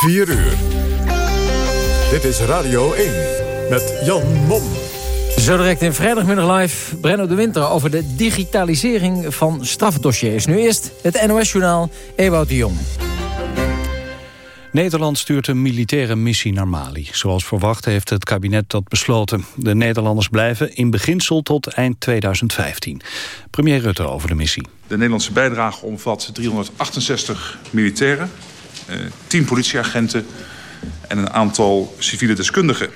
4 uur. Dit is Radio 1 met Jan Mom. Zo direct in vrijdagmiddag live Brenno de Winter over de digitalisering van strafdossiers. Nu eerst het NOS-journaal Ewout de Jong. Nederland stuurt een militaire missie naar Mali. Zoals verwacht heeft het kabinet dat besloten. De Nederlanders blijven in beginsel tot eind 2015. Premier Rutte over de missie. De Nederlandse bijdrage omvat 368 militairen, 10 politieagenten en een aantal civiele deskundigen.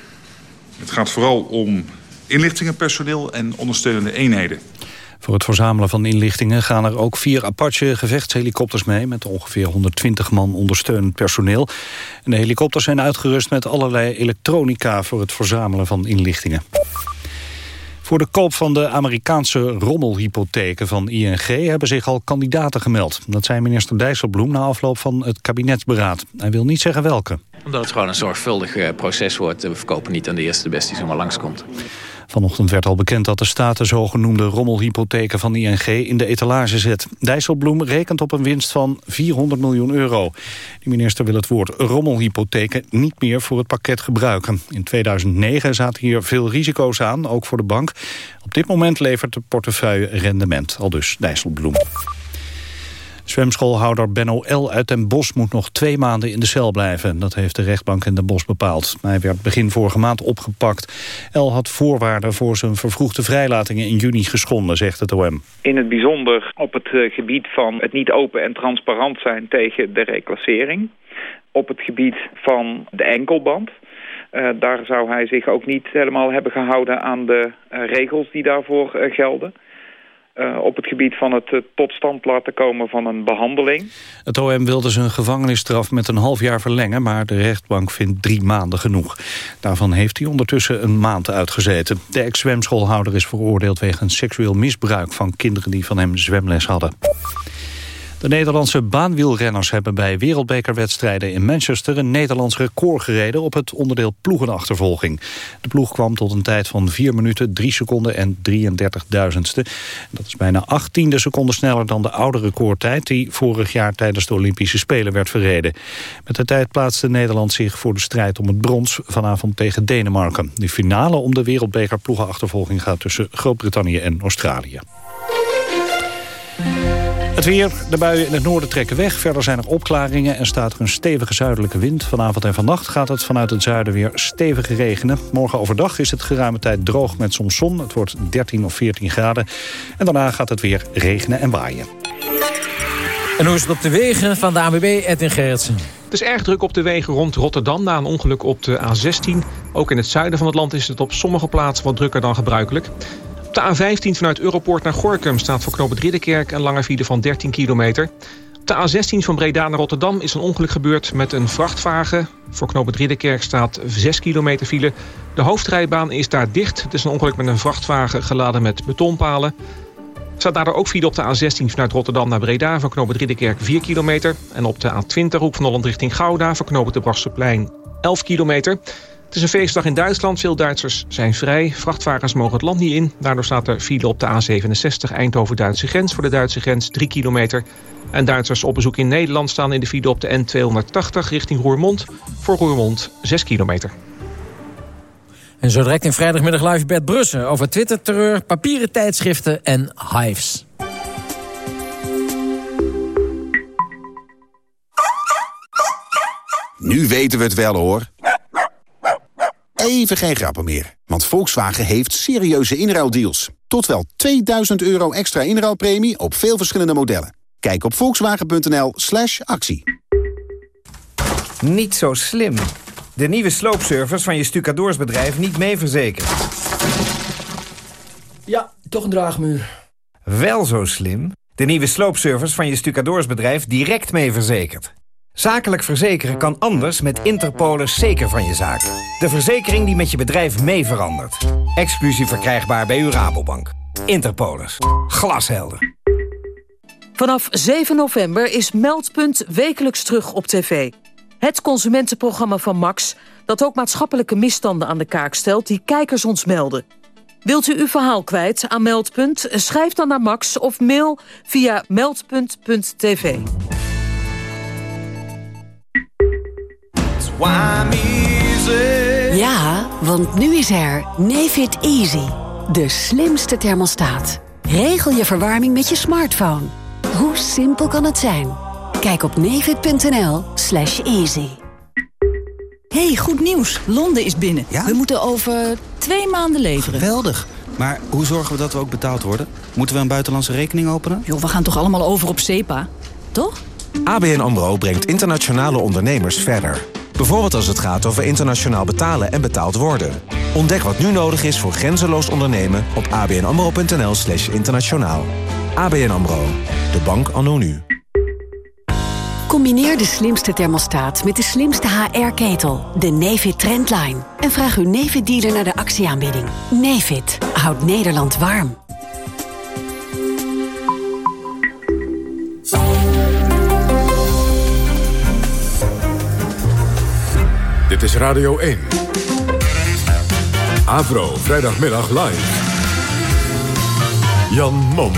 Het gaat vooral om inlichtingenpersoneel en ondersteunende eenheden. Voor het verzamelen van inlichtingen gaan er ook vier Apache gevechtshelikopters mee... met ongeveer 120 man ondersteunend personeel. De helikopters zijn uitgerust met allerlei elektronica... voor het verzamelen van inlichtingen. Voor de koop van de Amerikaanse rommelhypotheken van ING... hebben zich al kandidaten gemeld. Dat zei minister Dijsselbloem na afloop van het kabinetsberaad. Hij wil niet zeggen welke. Omdat het gewoon een zorgvuldig eh, proces wordt. We verkopen niet aan de eerste de beste die zomaar langskomt. Vanochtend werd al bekend dat de staat de zogenoemde rommelhypotheken van ING in de etalage zet. Dijsselbloem rekent op een winst van 400 miljoen euro. De minister wil het woord rommelhypotheken niet meer voor het pakket gebruiken. In 2009 zaten hier veel risico's aan, ook voor de bank. Op dit moment levert de portefeuille rendement, al dus Dijsselbloem. Zwemschoolhouder Benno L. uit Den Bosch moet nog twee maanden in de cel blijven. Dat heeft de rechtbank in Den Bosch bepaald. Hij werd begin vorige maand opgepakt. L. had voorwaarden voor zijn vervroegde vrijlatingen in juni geschonden, zegt het OM. In het bijzonder op het eh, gebied van het niet open en transparant zijn tegen de reclassering. Op het gebied van de enkelband. Uh, daar zou hij zich ook niet helemaal hebben gehouden aan de uh, regels die daarvoor gelden. Uh, op het gebied van het uh, tot stand laten komen van een behandeling. Het OM wilde zijn gevangenisstraf met een half jaar verlengen... maar de rechtbank vindt drie maanden genoeg. Daarvan heeft hij ondertussen een maand uitgezeten. De ex-zwemschoolhouder is veroordeeld wegens seksueel misbruik... van kinderen die van hem zwemles hadden. De Nederlandse baanwielrenners hebben bij wereldbekerwedstrijden in Manchester een Nederlands record gereden op het onderdeel ploegenachtervolging. De ploeg kwam tot een tijd van 4 minuten, 3 seconden en 33 duizendste. Dat is bijna 18 seconden sneller dan de oude recordtijd die vorig jaar tijdens de Olympische Spelen werd verreden. Met de tijd plaatste Nederland zich voor de strijd om het brons vanavond tegen Denemarken. De finale om de wereldbeker ploegenachtervolging gaat tussen Groot-Brittannië en Australië. Het weer, de buien in het noorden trekken weg. Verder zijn er opklaringen en staat er een stevige zuidelijke wind. Vanavond en vannacht gaat het vanuit het zuiden weer stevig regenen. Morgen overdag is het geruime tijd droog met soms zon. Het wordt 13 of 14 graden. En daarna gaat het weer regenen en waaien. En hoe is het op de wegen van de ANWB, Edwin Gerritsen? Het is erg druk op de wegen rond Rotterdam na een ongeluk op de A16. Ook in het zuiden van het land is het op sommige plaatsen wat drukker dan gebruikelijk. Op de A15 vanuit Europoort naar Gorkum staat voor knooppunt Ridderkerk een lange file van 13 kilometer. Op de A16 van Breda naar Rotterdam is een ongeluk gebeurd met een vrachtwagen. Voor knooppunt Ridderkerk staat 6 kilometer file. De hoofdrijbaan is daar dicht. Het is een ongeluk met een vrachtwagen geladen met betonpalen. Staat daardoor ook file op de A16 vanuit Rotterdam naar Breda... voor knooppunt Ridderkerk 4 kilometer. En op de A20 hoek van Holland richting Gouda... voor knooppunt de Brachseplein 11 kilometer... Het is een feestdag in Duitsland. Veel Duitsers zijn vrij. Vrachtwagens mogen het land niet in. Daardoor staat er file op de A67 Eindhoven-Duitse grens... voor de Duitse grens 3 kilometer. En Duitsers op bezoek in Nederland staan in de file op de N280 richting Roermond... voor Roermond 6 kilometer. En zo direct in vrijdagmiddag live Bert Brussen... over Twitter-terreur, papieren tijdschriften en hives. Nu weten we het wel hoor. Even geen grappen meer, want Volkswagen heeft serieuze inruildeals. Tot wel 2000 euro extra inruilpremie op veel verschillende modellen. Kijk op volkswagen.nl slash actie. Niet zo slim. De nieuwe sloopservice van je stucadoorsbedrijf niet mee verzekerd. Ja, toch een draagmuur. Wel zo slim. De nieuwe sloopservice van je stucadoorsbedrijf direct mee verzekerd. Zakelijk verzekeren kan anders met Interpolis zeker van je zaak. De verzekering die met je bedrijf mee verandert. Exclusief verkrijgbaar bij uw Rabobank. Interpolis. Glashelder. Vanaf 7 november is Meldpunt wekelijks terug op tv. Het consumentenprogramma van Max... dat ook maatschappelijke misstanden aan de kaak stelt... die kijkers ons melden. Wilt u uw verhaal kwijt aan Meldpunt? Schrijf dan naar Max of mail via meldpunt.tv. why easy? Ja, want nu is er Nefit Easy. De slimste thermostaat. Regel je verwarming met je smartphone. Hoe simpel kan het zijn? Kijk op nefit.nl slash easy. hey, goed nieuws. Londen is binnen. We moeten over twee maanden leveren. Geweldig. Maar hoe zorgen we dat we ook betaald worden? Moeten we een buitenlandse rekening openen? Joh, we gaan toch allemaal over op SEPA? Toch? ABN AMRO brengt internationale ondernemers verder. Bijvoorbeeld als het gaat over internationaal betalen en betaald worden. Ontdek wat nu nodig is voor grenzeloos ondernemen op abnamro.nl slash internationaal. ABN AMRO, de bank anno nu. Combineer de slimste thermostaat met de slimste HR-ketel, de Nefit Trendline. En vraag uw Nefit-dealer naar de actieaanbieding. Nefit houdt Nederland warm. Is Radio 1. Avro, vrijdagmiddag live. Jan Mom.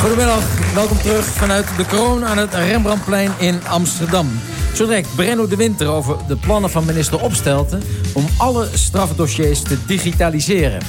Goedemiddag, welkom terug vanuit de kroon aan het Rembrandtplein in Amsterdam. Zo direct Brenno de Winter over de plannen van minister Opstelten... om alle strafdossiers te digitaliseren.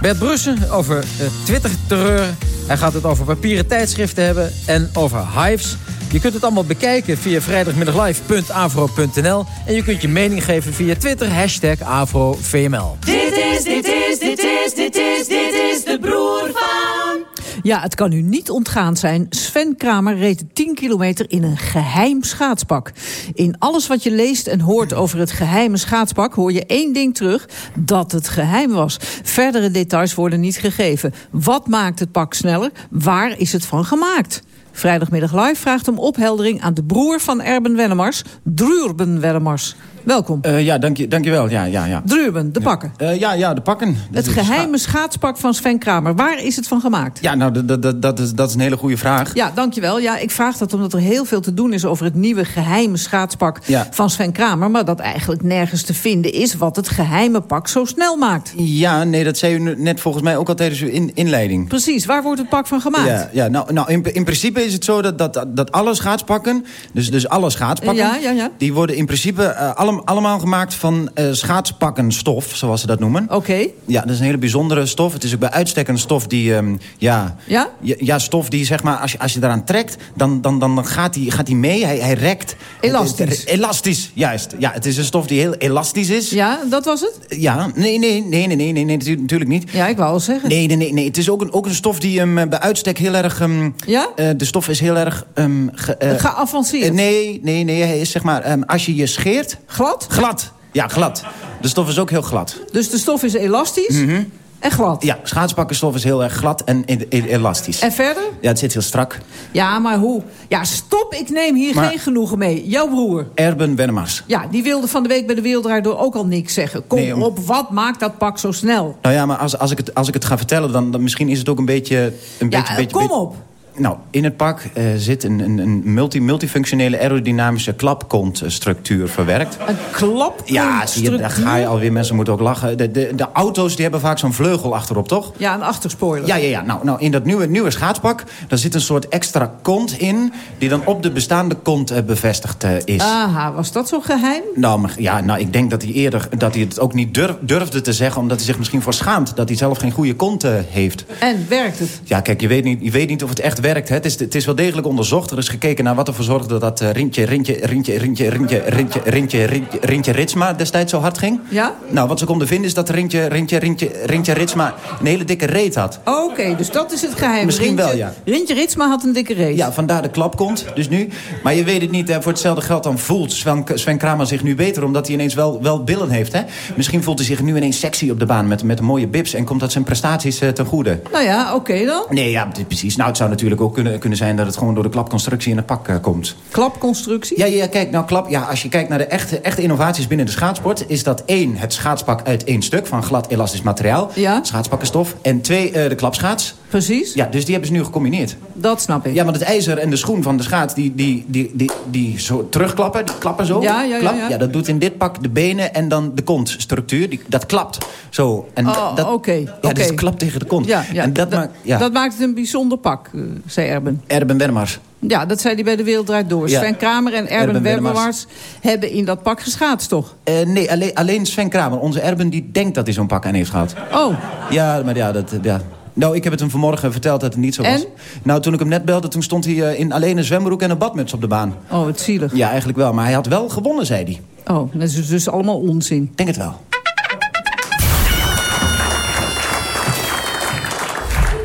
Bert Brussen over uh, Twitter-terreur. Hij gaat het over papieren tijdschriften hebben en over hives... Je kunt het allemaal bekijken via vrijdagmiddaglive.avro.nl. En je kunt je mening geven via Twitter, hashtag AvroVML. Dit is, dit is, dit is, dit is, dit is de broer van... Ja, het kan u niet ontgaan zijn. Sven Kramer reed 10 kilometer in een geheim schaatspak. In alles wat je leest en hoort over het geheime schaatspak... hoor je één ding terug, dat het geheim was. Verdere details worden niet gegeven. Wat maakt het pak sneller? Waar is het van gemaakt? Vrijdagmiddag live vraagt om opheldering aan de broer van Erben Wellemars, Druurben Wellemars. Welkom. Uh, ja, dank je, dankjewel. Ja, ja, ja. Druurben, de pakken. Ja, uh, ja, ja, de pakken. Het geheime scha schaatspak van Sven Kramer. Waar is het van gemaakt? Ja, nou, dat, dat, dat, is, dat is een hele goede vraag. Ja, dankjewel. Ja, ik vraag dat omdat er heel veel te doen is over het nieuwe geheime schaatspak ja. van Sven Kramer. Maar dat eigenlijk nergens te vinden is wat het geheime pak zo snel maakt. Ja, nee, dat zei u net volgens mij ook al tijdens uw in, inleiding. Precies, waar wordt het pak van gemaakt? Ja, ja nou, nou in, in principe is het zo dat, dat, dat alle schaatspakken, dus, dus alle schaatspakken... Ja, ja, ja. die worden in principe uh, alle, allemaal gemaakt van uh, schaatspakkenstof, zoals ze dat noemen. Oké. Okay. Ja, dat is een hele bijzondere stof. Het is ook bij uitstek een stof die, um, ja, ja? ja... stof die, zeg maar, als je, als je eraan trekt, dan, dan, dan, dan gaat hij gaat die mee. Hij, hij rekt. Elastisch. Elastisch, juist. Ja, het is een stof die heel elastisch is. Ja, dat was het? Ja, nee, nee, nee, nee, nee, nee, nee natuurlijk niet. Ja, ik wou al zeggen. Nee, nee, nee, nee. Het is ook een, ook een stof die um, bij uitstek heel erg... Um, ja? Uh, de stof is heel erg... Um, ge, uh, Geavanceerd? Nee, nee, nee. Hij is zeg maar, als je je scheert... Glad? Glad. Ja, glad. De stof is ook heel glad. Dus de stof is elastisch mm -hmm. en glad? Ja, schaatspakkenstof is heel erg glad en e e elastisch. En verder? Ja, het zit heel strak. Ja, maar hoe? Ja, stop, ik neem hier maar, geen genoegen mee. Jouw broer. Erben Wennemars. Ja, die wilde van de week bij de Wereldraad door ook al niks zeggen. Kom nee, om... op, wat maakt dat pak zo snel? Nou ja, maar als, als, ik, het, als ik het ga vertellen, dan, dan misschien is het ook een beetje... Een ja, beetje, beetje, kom op. Nou, in het pak uh, zit een, een, een multi, multifunctionele aerodynamische klapkontstructuur verwerkt. Een klapkontstructuur? Ja, zie je, daar ga je alweer. Mensen moeten ook lachen. De, de, de auto's die hebben vaak zo'n vleugel achterop, toch? Ja, een achterspoiler. Ja, ja, ja. Nou, nou, in dat nieuwe, nieuwe schaatspak, daar zit een soort extra kont in... die dan op de bestaande kont uh, bevestigd uh, is. Aha, was dat zo geheim? Nou, maar, ja, nou, ik denk dat hij eerder dat hij het ook niet durf, durfde te zeggen... omdat hij zich misschien voor schaamt dat hij zelf geen goede kont heeft. En, werkt het? Ja, kijk, je weet niet, je weet niet of het echt werkt. Hè. Het, is, het is wel degelijk onderzocht. Er is gekeken naar wat ervoor zorgde dat uh, Rintje, Rintje, Rintje, Rintje, Rintje, Rintje, Rintje, Rintje, Rintje Ritsma destijds zo hard ging. Ja? Nou, wat ze konden vinden is dat Rintje, Rintje, Rintje, Rintje Ritsma een hele dikke reet had. Oké, okay, dus dat is het geheim. Misschien Rintje, wel, ja. Rintje Ritsma had een dikke reet. Ja, vandaar de klap komt, dus nu. Maar je weet het niet, hè, voor hetzelfde geld dan voelt Sven, Sven Kramer zich nu beter... omdat hij ineens wel, wel billen heeft, hè. Misschien voelt hij zich nu ineens sexy op de baan met, met mooie bibs... en komt dat zijn prestaties uh, ten goede. Nou ja, oké okay dan. Nee, ja, precies. Nou, het zou natuurlijk ook kunnen, kunnen zijn dat het gewoon door de klapconstructie in het pak uh, komt. Klapconstructie? Ja, ja, kijk, nou klap. Ja, als je kijkt naar de echte, echte innovaties binnen de schaatsport... is dat één, het schaatspak uit één stuk van glad elastisch materiaal. Ja. Schaatspakkenstof. En twee, uh, de klapschaats. Precies. Ja, dus die hebben ze nu gecombineerd. Dat snap ik. Ja, want het ijzer en de schoen van de schaats... die, die, die, die, die zo terugklappen, die klappen zo. Ja, ja, ja, ja. dat doet in dit pak de benen en dan de kontstructuur. Die, dat klapt zo. En Oh, oké. Ja, oké. dus het klapt tegen de kont. Ja, ja. En dat, maakt... Ja, dat maakt het een bijzonder pak, eh, zei Erben. Erben Wennemars. Ja, dat zei hij bij de Wereld Door. Ja. Sven Kramer en Erben, Erben Wermers hebben in dat pak geschaatst, toch? Eh, nee, alleen, alleen Sven Kramer, onze Erben, die denkt dat hij zo'n pak aan heeft gehad. Oh. Ja, maar ja, dat... Ja. Nou, ik heb het hem vanmorgen verteld dat het niet zo was. Nou, toen ik hem net belde, toen stond hij eh, in alleen een zwembroek en een badmuts op de baan. Oh, het zielig. Ja, eigenlijk wel. Maar hij had wel gewonnen, zei hij. Oh, dat is dus allemaal onzin. Denk het wel.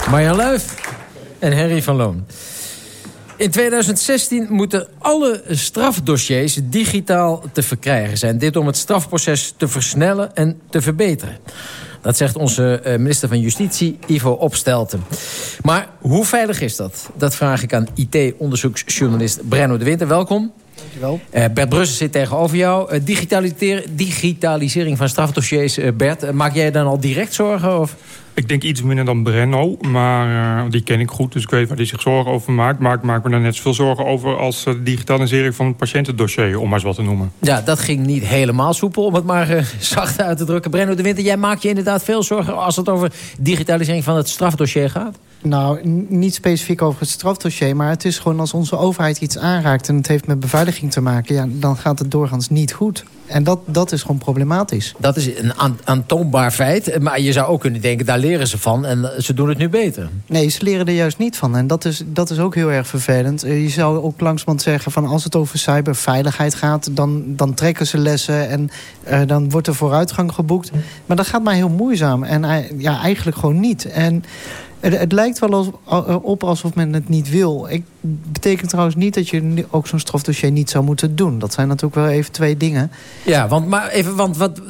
Marjan Luif en Henry van Loon. In 2016 moeten alle strafdossiers digitaal te verkrijgen zijn. Dit om het strafproces te versnellen en te verbeteren. Dat zegt onze eh, minister van Justitie, Ivo Opstelten. Maar hoe veilig is dat? Dat vraag ik aan IT-onderzoeksjournalist Brenno de Winter. Welkom. Dankjewel. Eh, Bert Brussen zit tegenover jou. Eh, digitalisering van strafdossiers. Bert, maak jij dan al direct zorgen? Of? Ik denk iets minder dan Brenno, maar eh, die ken ik goed, dus ik weet waar hij zich zorgen over maakt. Maar ik maak me daar net zoveel zorgen over als eh, de digitalisering van het patiëntendossier, om maar eens wat te noemen. Ja, dat ging niet helemaal soepel, om het maar eh, zacht uit te drukken. Brenno de Winter, jij maakt je inderdaad veel zorgen... als het over digitalisering van het strafdossier gaat? Nou, niet specifiek over het strafdossier... maar het is gewoon als onze overheid iets aanraakt... en het heeft met beveiliging te maken... Ja, dan gaat het doorgaans niet goed. En dat, dat is gewoon problematisch. Dat is een aan- aantoonbaar feit. Maar je zou ook kunnen denken, daar leren ze van... en ze doen het nu beter. Nee, ze leren er juist niet van. En dat is, dat is ook heel erg vervelend. Eh, Je zou ook langzamerhand zeggen van als het over cyberveiligheid gaat... dan, dan trekken ze lessen en eh, dan wordt er vooruitgang geboekt. Maar dat gaat maar heel moeizaam. En ja, eigenlijk gewoon niet. En het, het lijkt wel als, eh, op alsof men het niet wil. Ik betekent trouwens niet dat je ook zo'n strafdossier niet zou moeten doen. Dat zijn natuurlijk wel even twee dingen. Ja, want, maar even, want wat,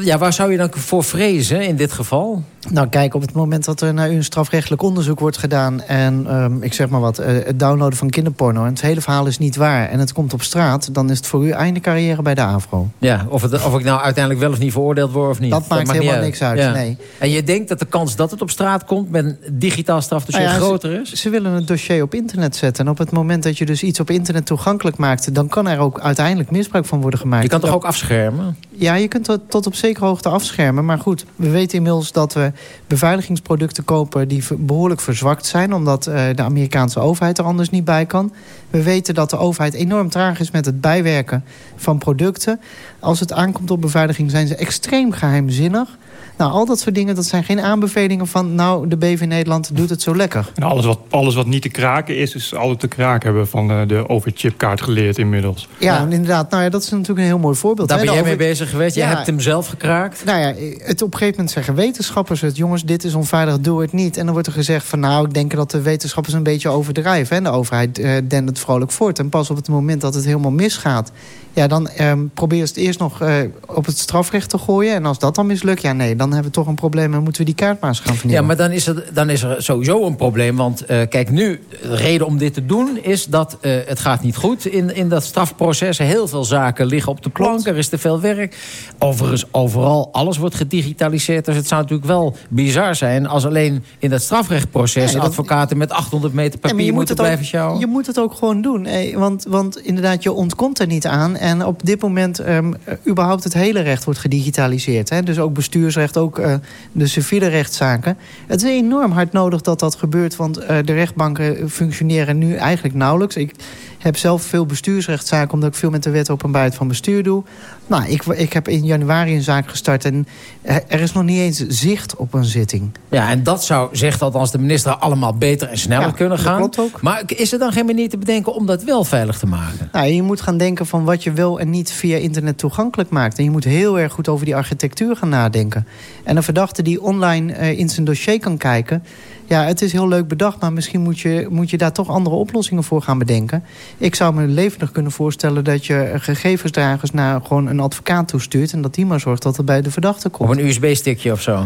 ja, waar zou je dan voor vrezen in dit geval? Nou, kijk, op het moment dat er naar u een strafrechtelijk onderzoek wordt gedaan... en ehm, ik zeg maar wat, eh, het downloaden van kinderporno... en het hele verhaal is niet waar en het komt op straat... dan is het voor u einde carrière bij de AVRO. Ja, of, het, of ik nou uiteindelijk wel of niet veroordeeld word of niet. Dat maakt helemaal niks uit, Ja. nee. En je denkt dat de kans dat het op straat komt... met een digitaal strafdossier Nou ja, groter ze, is? Ze willen het dossier op internet zetten. En op het moment dat je dus iets op internet toegankelijk maakt... dan kan er ook uiteindelijk misbruik van worden gemaakt. Je kan toch ook afschermen? Ja, je kunt het tot op zekere hoogte afschermen. Maar goed, we weten inmiddels dat we beveiligingsproducten kopen... die behoorlijk verzwakt zijn... omdat eh, de Amerikaanse overheid er anders niet bij kan. We weten dat de overheid enorm traag is met het bijwerken van producten. Als het aankomt op beveiliging zijn ze extreem geheimzinnig. Nou, al dat soort dingen, dat zijn geen aanbevelingen van... nou, de BV Nederland doet het zo lekker. En alles wat, alles wat niet te kraken is, is altijd te kraken hebben we van eh, de OV-chipkaart geleerd inmiddels. Ja, inderdaad. Nou ja, dat is natuurlijk een heel mooi voorbeeld. Daar ben jij mee bezig geweest. Jij Ja. hebt hem zelf gekraakt. Nou ja, het op een gegeven moment zeggen wetenschappers het. Jongens, dit is onveilig, doe het niet. En dan wordt er gezegd van nou, ik denk dat de wetenschappers een beetje overdrijven. En de overheid eh dendert vrolijk voort. En pas op het moment dat het helemaal misgaat... ja, dan ehm, probeer je het eerst nog eh, op het strafrecht te gooien. En als dat dan mislukt, ja nee, dan hebben we toch een probleem... en moeten we die kaart maar eens gaan Ja, vernieuwen. maar dan is, er, dan is er sowieso een probleem. Want eh, kijk, nu, de reden om dit te doen is dat eh, het gaat niet goed in, in dat strafproces. Heel veel zaken liggen op de plank, er is te veel werk. Overigens, overal, alles wordt gedigitaliseerd. Dus het zou natuurlijk wel bizar zijn als alleen in dat strafrechtproces... Nee, dat- advocaten met 800 meter Ja, papier moet moeten het ook- blijven sjouwen. Je moet het ook gewoon doen. eh, want, want inderdaad, je ontkomt er niet aan. En op dit moment, ehm, eh, überhaupt het hele recht wordt gedigitaliseerd. Hè? Dus ook bestuursrecht, ook eh, de civiele rechtszaken. Het is enorm hard nodig dat dat gebeurt. Want eh, de rechtbanken functioneren nu eigenlijk nauwelijks. Ik heb zelf veel bestuursrechtszaken... omdat ik veel met de wet openbaarheid van bestuur doe. Nou, ik, ik heb in januari een zaak gestart... en eh, er is nog niet eens zicht op een zitting. Ja, en dat zou, zegt althans de minister, allemaal beter en sneller Ja, kunnen dat gaan. klopt ook. Maar is er dan geen manier te bedenken om dat wel veilig te maken? Nou, je moet gaan denken van wat je wel en niet via internet toegankelijk maakt. En je moet heel erg goed over die architectuur gaan nadenken. En een verdachte die online eh, in zijn dossier kan kijken... ja, het is heel leuk bedacht, maar misschien moet je, moet je daar toch andere oplossingen voor gaan bedenken. Ik zou me levendig kunnen voorstellen dat je gegevensdragers naar gewoon een advocaat toestuurt... en dat die maar zorgt dat het bij de verdachte komt. Of een USB-stickje of zo?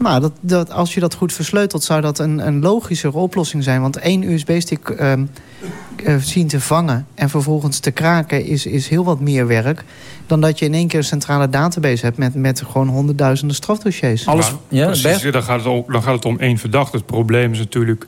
Nou, dat, dat, als je dat goed versleutelt, zou dat een, een logischere oplossing zijn. Want één USB-stick ehm, eh, zien te vangen en vervolgens te kraken is, is heel wat meer werk... dan dat je in één keer een centrale database hebt met, met gewoon honderdduizenden strafdossiers. Alles, ja, precies, dan gaat, het ook, dan gaat het om één verdachte. Het probleem is natuurlijk,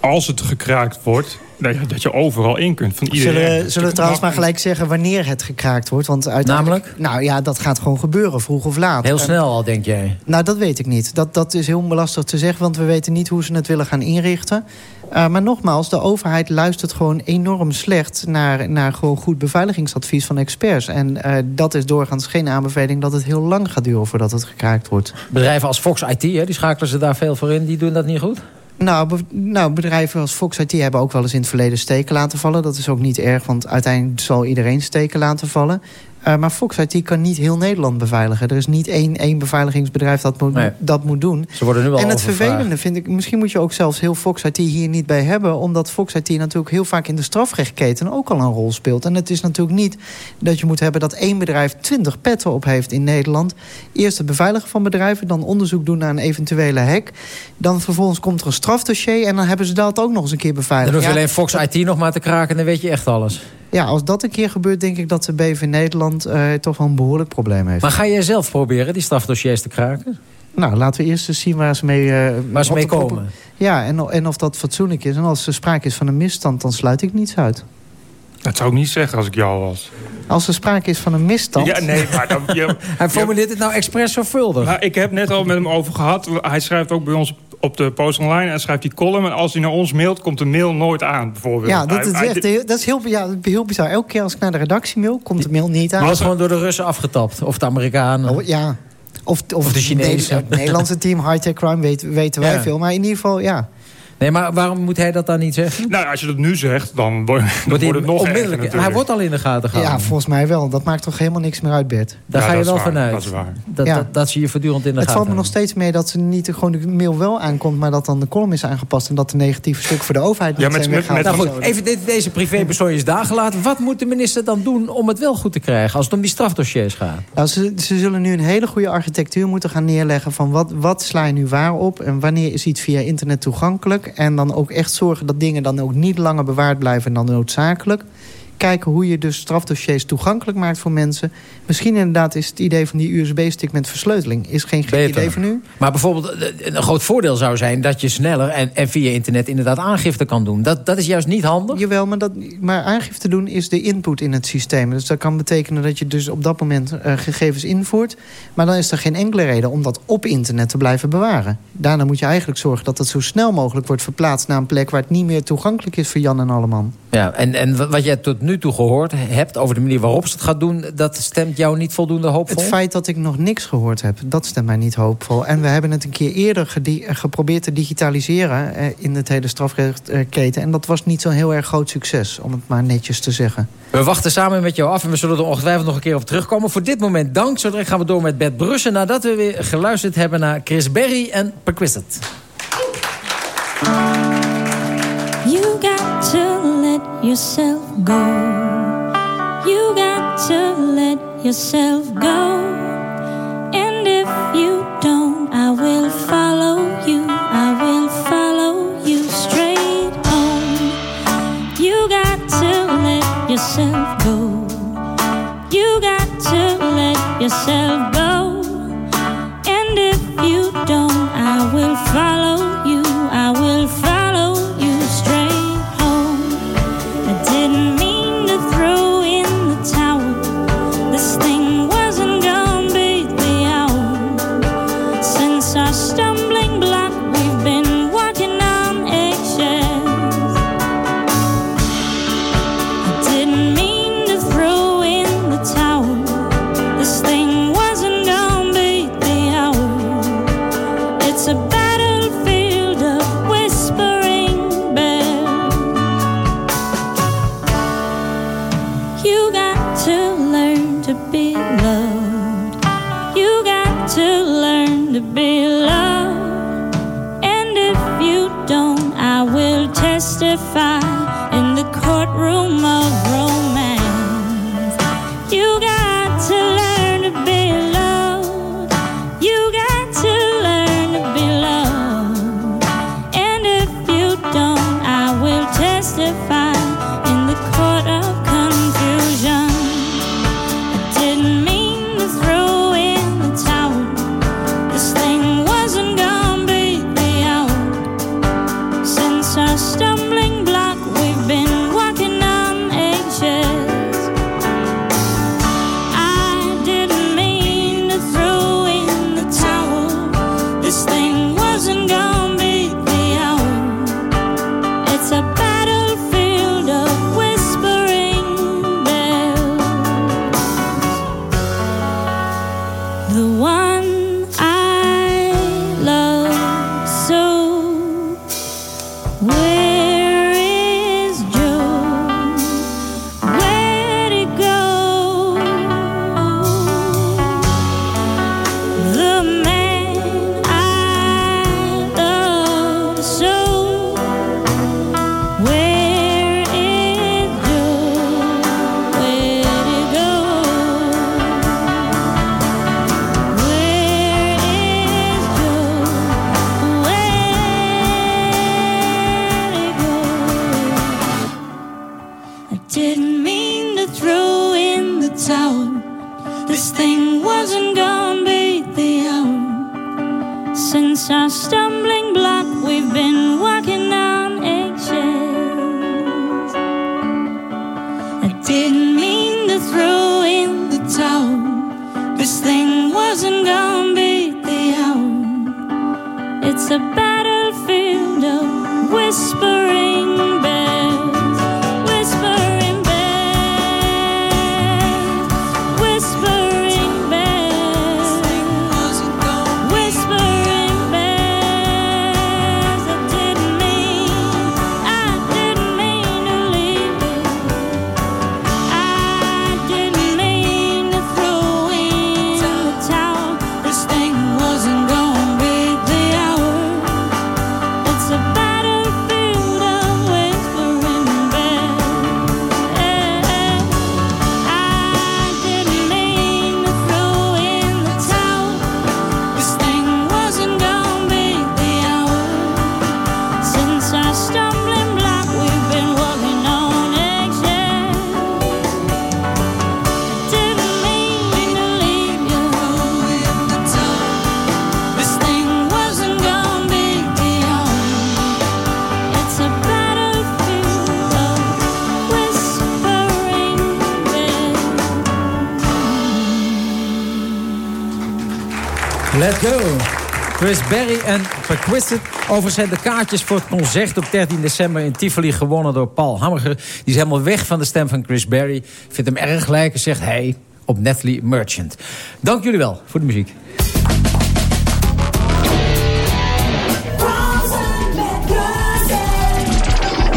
als het gekraakt wordt... dat je, dat je overal in kunt. Van iedereen. Zullen, zullen we trouwens maar gelijk zeggen wanneer het gekraakt wordt? Want uiteindelijk, Nou ja, dat gaat gewoon gebeuren, vroeg of laat. Heel snel al, denk jij. Nou, dat weet ik niet. Dat, dat is heel lastig te zeggen, want we weten niet hoe ze het willen gaan inrichten. Uh, maar nogmaals, de overheid luistert gewoon enorm slecht... naar, naar gewoon goed beveiligingsadvies van experts. En uh, dat is doorgaans geen aanbeveling dat het heel lang gaat duren... voordat het gekraakt wordt. Bedrijven als Fox IT, hè, die schakelen ze daar veel voor in. Die doen dat niet goed? Nou, nou, bedrijven als Fox IT hebben ook wel eens in het verleden steken laten vallen. Dat is ook niet erg, want uiteindelijk zal iedereen steken laten vallen. Uh, maar Fox IT kan niet heel Nederland beveiligen. Er is niet één, één beveiligingsbedrijf dat moet, Nee. dat moet doen. Ze worden nu al en het overvraagd. vervelende vind ik... misschien moet je ook zelfs heel Fox IT hier niet bij hebben... omdat Fox IT natuurlijk heel vaak in de strafrechtketen ook al een rol speelt. En het is natuurlijk niet dat je moet hebben... dat één bedrijf twintig petten op heeft in Nederland. Eerst het beveiligen van bedrijven... dan onderzoek doen naar een eventuele hack. Dan vervolgens komt er een strafdossier... en dan hebben ze dat ook nog eens een keer beveiligd. Dan hoef je alleen Fox IT nog maar te kraken en dan weet je echt alles. Ja, als dat een keer gebeurt, denk ik dat de BV Nederland eh, toch wel een behoorlijk probleem heeft. Maar ga jij zelf proberen die strafdossiers te kraken? Nou, laten we eerst eens zien waar ze mee, eh, Waar ze mee komen. Ja, en, en of dat fatsoenlijk is. En als er sprake is van een misstand, dan sluit ik niets uit. Dat zou ik niet zeggen als ik jou was. Als er sprake is van een misstand... Ja, nee, maar dan... Je, Hij formuleert het nou expres zorgvuldig. Nou, ik heb net al met hem over gehad. Hij schrijft ook bij ons op, de post online. En schrijft die column. En als hij naar ons mailt, komt de mail nooit aan, bijvoorbeeld. Ja, dat, is echt heel, dat is heel, ja, heel bizar. Elke keer als ik naar de redactie mail, komt de mail niet aan. Maar is gewoon door de Russen afgetapt. Of de Amerikanen. Oh, ja. Of, of, Of de Chinezen. Het Nederlandse team High-Tech Crime weten, weten wij Ja. veel. Maar in ieder geval, ja. Nee, maar waarom moet hij dat dan niet zeggen? Nou, als je dat nu zegt, dan, wordt- dan Wordt het nog onmiddellijk. Hij wordt al in de gaten gehouden. Ja, volgens mij wel. Dat maakt toch helemaal niks meer uit, Bert? Daar Ja, ga je wel vanuit. dat is waar. Dat, Ja. dat, dat zie je voortdurend in de Het gaten. valt me nog steeds mee dat ze niet gewoon de mail wel aankomt... maar dat dan de column is aangepast... en dat de negatieve stuk voor de overheid Ja, niet met- zijn met- weggehaald. Nou goed, even dit, deze privépersoon is daar gelaten. Wat moet de minister dan doen om het wel goed te krijgen... als het om die strafdossiers gaat? Nou, ze, ze zullen nu een hele goede architectuur moeten gaan neerleggen... van wat, wat sla je nu waar op en wanneer is iets via internet toegankelijk... en dan ook echt zorgen dat dingen dan ook niet langer bewaard blijven dan noodzakelijk. Kijken hoe je dus strafdossiers toegankelijk maakt voor mensen. Misschien inderdaad is het idee van die USB-stick met versleuteling... is geen gek idee van u. Maar bijvoorbeeld, eh, een groot voordeel zou zijn... dat je sneller en, en via internet inderdaad aangifte kan doen. Dat, dat is juist niet handig. Jawel, maar, dat, maar aangifte doen is de input in het systeem. Dus dat kan betekenen dat je dus op dat moment eh, gegevens invoert. Maar dan is er geen enkele reden om dat op internet te blijven bewaren. Daarna moet je eigenlijk zorgen dat het zo snel mogelijk wordt verplaatst... naar een plek waar het niet meer toegankelijk is voor Jan en Alleman. Ja, en, en wat- jij tot nu toe gehoord hebt... over de manier waarop ze het gaat doen... dat stemt jou niet voldoende hoopvol? Het feit dat ik nog niks gehoord heb, dat stemt mij niet hoopvol. En we hebben het een keer eerder eh, geprobeerd te digitaliseren... Eh, in het hele strafrechtketen. En dat was niet zo'n heel erg groot succes, om het maar netjes te zeggen. We wachten samen met jou af en we zullen er ongetwijfeld nog een keer op terugkomen. Voor dit moment dank. Zodra gaan we door met Bert Brussen... nadat we weer geluisterd hebben naar Chris Berry en Perquisite. Yourself go. You got to let yourself go. And if you don't, I will follow you. I will follow you straight home. You got to let yourself go. You got to let yourself go. And if you don't, I will follow Chris Berry en Perquisite. Overigens zijn de kaartjes voor het concert op 13 december in Tivoli gewonnen door Paul Hammerger. Die is helemaal weg van de stem van Chris Berry. Vindt hem erg lijken, zegt hij, op Natalie Merchant. Dank jullie wel voor de muziek.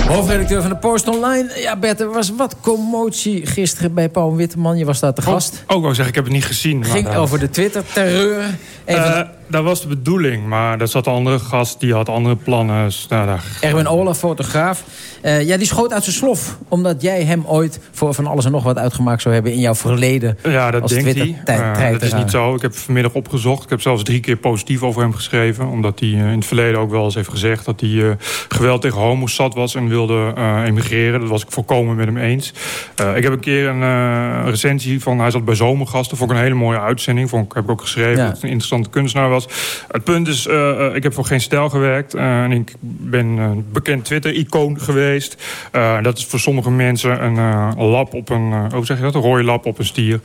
Hoofdredacteur van de Post Online. Ja, Bert, er was wat commotie gisteren bij Paul Witteman. Je was daar te gast. Ook al zeg ik heb het niet gezien. maar Ging daar- over de Twitter-terreur. Eh, dat was de bedoeling, maar er zat een andere gast die had andere plannen. Dus, nou, daar... Erwin Olaf, fotograaf. Eh, ja, die schoot uit zijn slof. Omdat jij hem ooit voor van alles en nog wat uitgemaakt zou hebben... in jouw verleden Ja, dat denkt hij. Dat is niet zo. Ik heb vanmiddag opgezocht. Ik heb zelfs drie keer positief over hem geschreven. Omdat hij eh, in het verleden ook wel eens heeft gezegd... dat hij eh, geweld tegen homo's zat was en wilde emigreren. Dat was ik volkomen met hem eens. Ik heb een keer een recensie van... hij zat bij Zomergasten. Vond ik een hele mooie uitzending. Vond ik, heb ik ook geschreven Ja. dat een interessante kunstenaar Het punt is, eh, eh, ik heb voor geen stijl gewerkt. eh, en ik ben een bekend Twitter-icoon geweest. Dat is voor sommige mensen een lap op een... hoe zeg je dat? Een rode lap op een stier.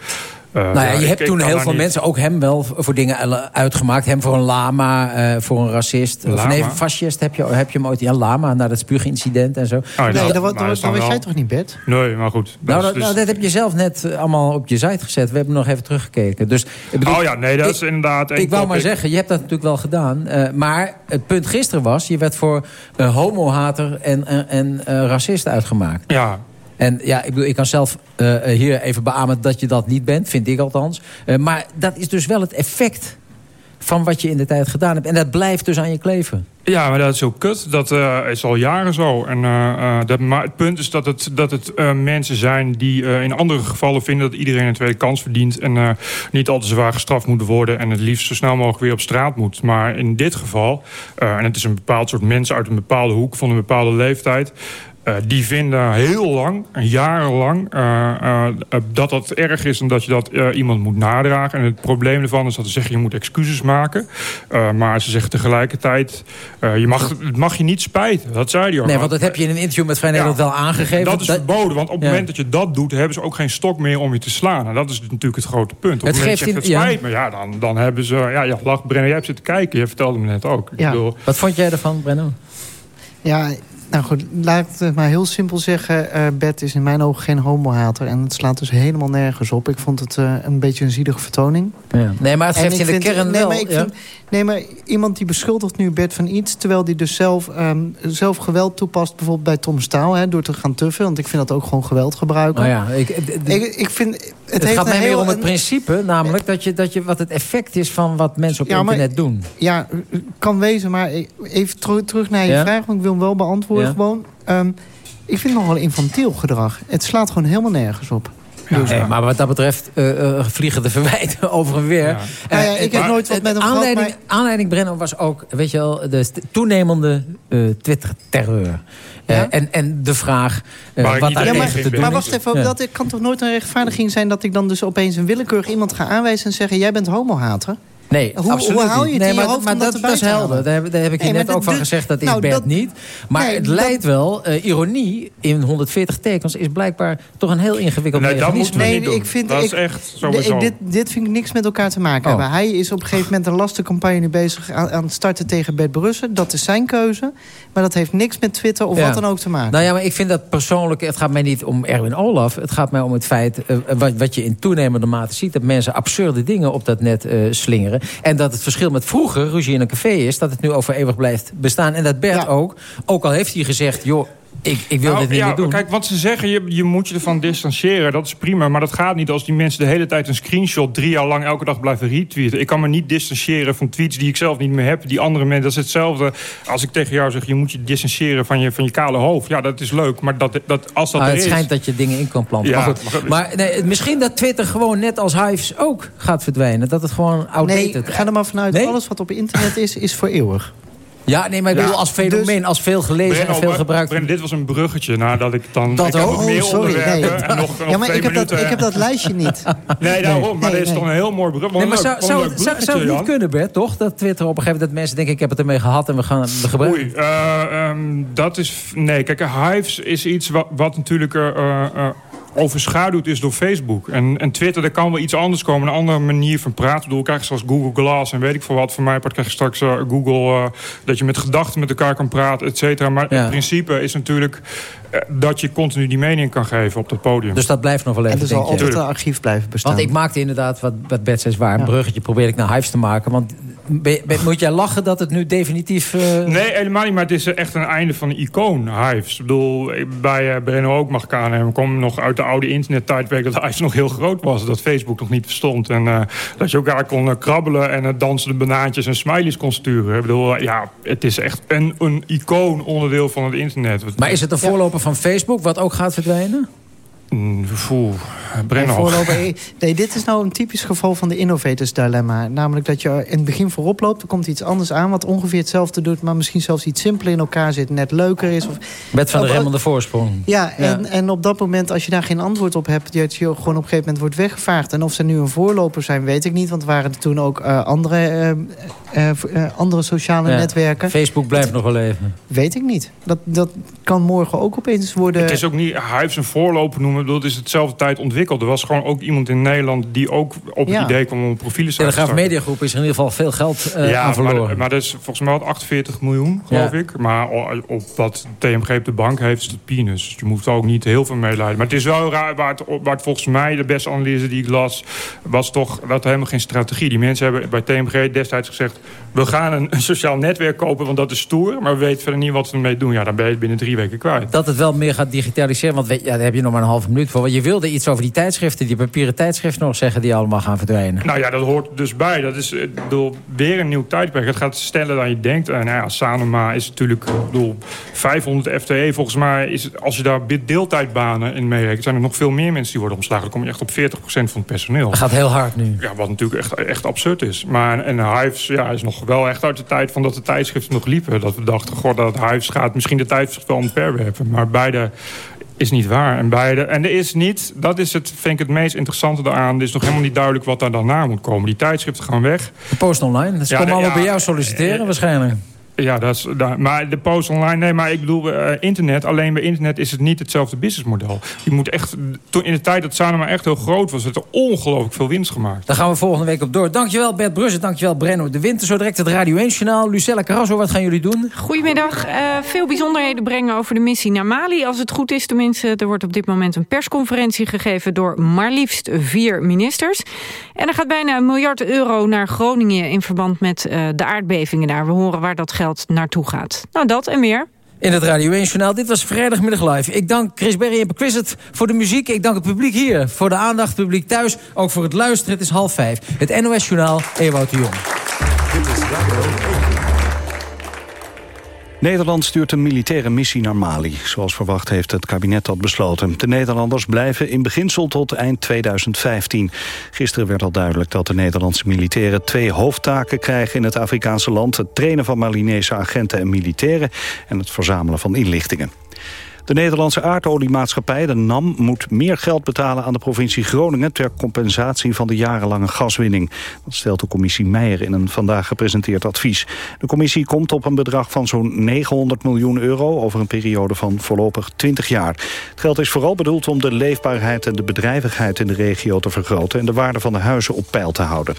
Eh, Nou ja, ja, je ik- hebt ik toen heel veel niet- mensen, ook hem wel voor dingen uitgemaakt. Hem voor een lama, eh, voor een racist. Of nee, een fascist heb je, heb je hem ooit... Ja, lama, na dat spuugincident en zo. Oh, ja, Nee, nou, dat, dat, dan was wel- jij toch niet, Bert? Nee, maar goed. Nou, is dat, dus- nou, dat heb je zelf net eh, allemaal op je site gezet. We hebben nog even teruggekeken. Dus, ik bedoel, oh ja, nee, dat ik- is inderdaad... één Ik wou maar zeggen, je hebt dat natuurlijk wel gedaan. eh, maar het punt gisteren was... je werd voor uh, homohater en, en, en eh, racist uitgemaakt. Ja, En ja, ik, bedoel, ik kan zelf eh, hier even beamen dat je dat niet bent. Vind ik althans. Eh, maar dat is dus wel het effect van wat je in de tijd gedaan hebt. En dat blijft dus aan je kleven. Ja, maar dat is zo kut. Dat eh, is al jaren zo. En, eh, eh, dat, maar het punt is dat het, dat het eh, mensen zijn die eh, in andere gevallen vinden... dat iedereen een tweede kans verdient... en eh, niet al te zwaar gestraft moet worden... en het liefst zo snel mogelijk weer op straat moet. Maar in dit geval, eh, en het is een bepaald soort mensen uit een bepaalde hoek... van een bepaalde leeftijd... eh, die vinden heel lang, jarenlang, eh, eh, dat dat erg is en dat je dat eh, iemand moet nadragen. En het probleem ervan is dat ze zeggen je moet excuses maken. Eh, maar ze zeggen tegelijkertijd, eh, je mag, het mag je niet spijten. Dat zei hij ook. Nee, want dat heb je in een interview met Vrij Nederland wel aangegeven. Dat is verboden, want op het Ja. moment dat je dat doet... hebben ze ook geen stok meer om je te slaan. En dat is natuurlijk het grote punt. Op Het het moment geeft dat je zegt, het spijt me, ja, dan, dan hebben ze... Ja, ja, lach, Brenner, jij hebt zitten kijken. Je vertelde me net ook. Ik Ja. bedoel, Wat vond jij ervan, Brenno? Ja, nou goed, laat ik het maar heel simpel zeggen. eh Bert is in mijn ogen geen homohater. En het slaat dus helemaal nergens op. Ik vond het eh, een beetje een zielige vertoning. Ja. Nee, maar het geeft in de vind- kern nee, wel... Maar ik ja. vind, nee, maar iemand die beschuldigt nu Bert van iets... terwijl die dus zelf, ehm, zelf geweld toepast... bijvoorbeeld bij Tom Staal, hè, door te gaan tuffen. Want ik vind dat ook gewoon geweld gebruiken. Nou ja, ik, ik, ik vind... Het, het, heeft gaat mij weer heel- om het principe, namelijk dat je, dat je wat het effect is van wat mensen op Ja, maar- internet doen. Ja, kan wezen, maar even teru- terug naar je Ja? vraag... want ik wil hem wel beantwoorden Ja. gewoon. Ehm, ik vind het nogal infantiel gedrag. Het slaat gewoon helemaal nergens op. Nee, maar wat dat betreft eh, eh, vliegen de verwijten over en weer. Nou ja, Eh, ik heb maar nooit wat met hem gehad, aanleiding, maar- aanleiding, Brenno, was ook, weet je wel, de toenemende eh, Twitter-terreur. Eh, en, en de vraag wat daar ja, maar, tegen te doen maar wacht even, Ja. dat kan toch nooit een rechtvaardiging zijn... dat ik dan dus opeens een willekeurig iemand ga aanwijzen en zeggen... jij bent homohater? Nee, hoe, absoluut hoe haal je het nee, in je maar, hoofd maar om dat, dat, dat is helder. Daar heb, daar heb ik je Nee, net maar ook dat- van gezegd. Dat is nou, Bert dat- niet. Maar Nee, het dat- leidt wel, eh, ironie in 140 tekens... is blijkbaar toch een heel ingewikkeld Nee, dat mechanisme. moeten we Nee, niet doen. ik vind, dat ik, is echt nee, sowieso. ik- dit, dit vind ik niks met elkaar te maken Oh. hebben. Hij is op een gegeven moment een lastencampagne nu bezig aan, aan het starten tegen Bert Brussen. Dat is zijn keuze. Maar dat heeft niks met Twitter of Ja. wat dan ook te maken. Nou ja, maar ik vind dat persoonlijk... het gaat mij niet om Erwin Olaf. Het gaat mij om het feit, eh, wat, wat je in toenemende mate ziet... dat mensen absurde dingen op dat net eh, slingeren. En dat het verschil met vroeger, ruzie in een café is... dat het nu over eeuwig blijft bestaan. En dat Bert ook, ook al heeft hij gezegd... joh, ik, ik wil Nou, dit niet ja, meer doen. Kijk, wat ze zeggen, je, je moet je ervan distancieren. Dat is prima, maar dat gaat niet als die mensen de hele tijd een screenshot... drie jaar lang elke dag blijven retweeten. Ik kan me niet distancieren van tweets die ik zelf niet meer heb. Die andere mensen, dat is hetzelfde als ik tegen jou zeg... je moet je distancieren van je, van je kale hoofd. Ja, dat is leuk, maar dat, dat, als dat er het is... schijnt dat je dingen in kan planten. Ja, maar goed. nee, misschien dat Twitter gewoon net als Hives ook gaat verdwijnen. Dat het gewoon nee, outdated ga er maar vanuit. Nee? Alles wat op internet is, is voor eeuwig. Ja, nee, maar ik Ja, bedoel als fenomeen, als veel gelezen Brenno, en veel gebruikt. Brenno, dit was een bruggetje nadat ik dan... Dat ik heb ook? nog Oh, meer sorry, nee. en nog, nog Ja, maar ik heb, dat, ik heb dat lijstje niet. Nee, daarom. Maar Nee, dit is nee. toch een heel mooi bruggetje. Nee, maar zou, zou, zou, zou het niet Jan. kunnen, Bert, toch? Dat Twitter op een gegeven moment dat mensen denken... ik heb het ermee gehad en we gaan we gebruiken. Oei, eh, ehm, dat is... Nee, kijk, Hives is iets wat, wat natuurlijk eh, eh, overschaduwd is door Facebook. En, en Twitter, daar kan wel iets anders komen. Een andere manier van praten. Ik bedoel, krijg je zoals Google Glass en weet ik veel wat. Voor mij part krijg je straks eh, Google... eh, dat je met gedachten met elkaar kan praten, et cetera. Maar Ja. het principe is natuurlijk... eh, dat je continu die mening kan geven op dat podium. Dus dat blijft nog wel even, En er zal altijd een archief blijven bestaan. Want ik maakte inderdaad, wat, wat Bert zei is waar... een bruggetje probeerde ik naar Hives te maken. Want moet jij lachen dat het nu definitief... eh, Nee, helemaal niet. Maar het is echt een einde van een icoon, Hives. Ik bedoel, bij uh, Brenno ook mag ik aannemen. Ik kom nog uit de oude internettijdperk dat Hives nog heel groot was. Dat Facebook nog niet verstond. En eh, dat je elkaar kon eh, krabbelen en dansende banaantjes en smileys kon sturen. Ik bedoel, eh, ja, het is echt een, een icoon onderdeel van het internet. Maar is het een voorloper van Facebook, wat ook gaat verdwijnen? Mm, Voel, voorloper- nee, dit is nou een typisch geval van de innovators dilemma. Namelijk dat je in het begin voorop loopt, er komt iets anders aan... wat ongeveer hetzelfde doet, maar misschien zelfs iets simpeler in elkaar zit... net leuker is. Of, Met van de Of- remmende voorsprong. Ja, en, en op dat moment, als je daar geen antwoord op hebt... dat je gewoon op een gegeven moment wordt weggevaagd. En of ze nu een voorloper zijn, weet ik niet. Want er waren er toen ook eh, andere, eh, eh, eh, andere sociale Ja. netwerken. Facebook blijft nog wel even. Weet ik niet. Dat, dat kan morgen ook opeens worden... Het is ook niet Hives een voorloper noemen. Het is hetzelfde tijd ontwikkeld. Er was gewoon ook iemand in Nederland die ook op het Ja. idee kwam om profielen te Telegraaf starten. Mediagroep is in ieder geval veel geld ja, aan verloren. Maar, maar dat is volgens mij wat 48 miljoen, geloof Ja. ik. Maar op wat TMG op de bank heeft, is het peanuts. Dus je moet er ook niet heel veel meeleiden. Maar het is wel raar, waar het, waar het volgens mij, de beste analyse die ik las... was toch dat helemaal geen strategie. Die mensen hebben bij TMG destijds gezegd... we gaan een, een sociaal netwerk kopen, want dat is stoer. Maar we weten verder niet wat we ermee doen. Ja, dan ben je het binnen drie weken kwijt. Dat het wel meer gaat digitaliseren. Want weet, ja, daar heb je nog maar een halve minuut voor. Want je wilde iets over die tijdschriften, die papieren tijdschriften nog zeggen... die allemaal gaan verdwijnen. Nou ja, dat hoort dus bij. Dat is eh, ik bedoel, weer een nieuw tijdperk. Het gaat sneller dan je denkt. En nou ja, Sanoma is natuurlijk ik bedoel, 500 FTE. Volgens mij is het, als je daar deeltijdbanen in meerekent... zijn er nog veel meer mensen die worden ontslagen. Dan kom je echt op 40% van het personeel. Dat gaat heel hard nu. Ja, wat natuurlijk echt, echt absurd is. Maar en Hives ja, is nog wel echt uit de tijd van dat de tijdschriften nog liepen. Dat we dachten, god, dat Hives gaat misschien de tijdschrift wel omverwerpen. Maar beide is niet waar. En beide. En er is niet, dat is het, vind ik het meest interessante daaraan. Er is nog helemaal niet duidelijk wat daar daarna moet komen. Die tijdschriften gaan weg. De post online. Dus Ja, komen allemaal ja, bij jou solliciteren eh, waarschijnlijk. Ja, dat is, daar- maar de post online, nee, maar ik bedoel eh, internet. Alleen bij internet is het niet hetzelfde businessmodel. Je moet echt, toen in de tijd dat Sanoma echt heel groot was, werd er ongelooflijk veel winst gemaakt. Daar gaan we volgende week op door. Dankjewel Bert Brussen, dankjewel Brenno de Winter. Zo direct het Radio 1-journaal. Lucella Carrasso, wat gaan jullie doen? Goedemiddag. Eh, veel bijzonderheden brengen over de missie naar Mali. Als het goed is, tenminste. Er wordt op dit moment een persconferentie gegeven... door maar liefst vier ministers. En er gaat bijna een miljard euro naar Groningen... in verband met eh, de aardbevingen daar. We horen waar dat geld naartoe gaat. Nou, dat en meer. In het Radio 1-journaal. Dit was vrijdagmiddag live. Ik dank Chris Berry en Perquisite voor de muziek. Ik dank het publiek hier voor de aandacht. Het publiek thuis ook voor het luisteren. Het is half vijf. Het NOS-journaal Ewout de Jong. Dit is Radio 1. Nederland stuurt een militaire missie naar Mali. Zoals verwacht heeft het kabinet dat besloten. De Nederlanders blijven in beginsel tot eind 2015. Gisteren werd al duidelijk dat de Nederlandse militairen... twee hoofdtaken krijgen in het Afrikaanse land. Het trainen van Malinese agenten en militairen... en het verzamelen van inlichtingen. De Nederlandse aardoliemaatschappij, de NAM, moet meer geld betalen aan de provincie Groningen ter compensatie van de jarenlange gaswinning. Dat stelt de commissie Meijer in een vandaag gepresenteerd advies. De commissie komt op een bedrag van zo'n 900 miljoen euro over een periode van voorlopig 20 jaar. Het geld is vooral bedoeld om de leefbaarheid en de bedrijvigheid in de regio te vergroten en de waarde van de huizen op peil te houden.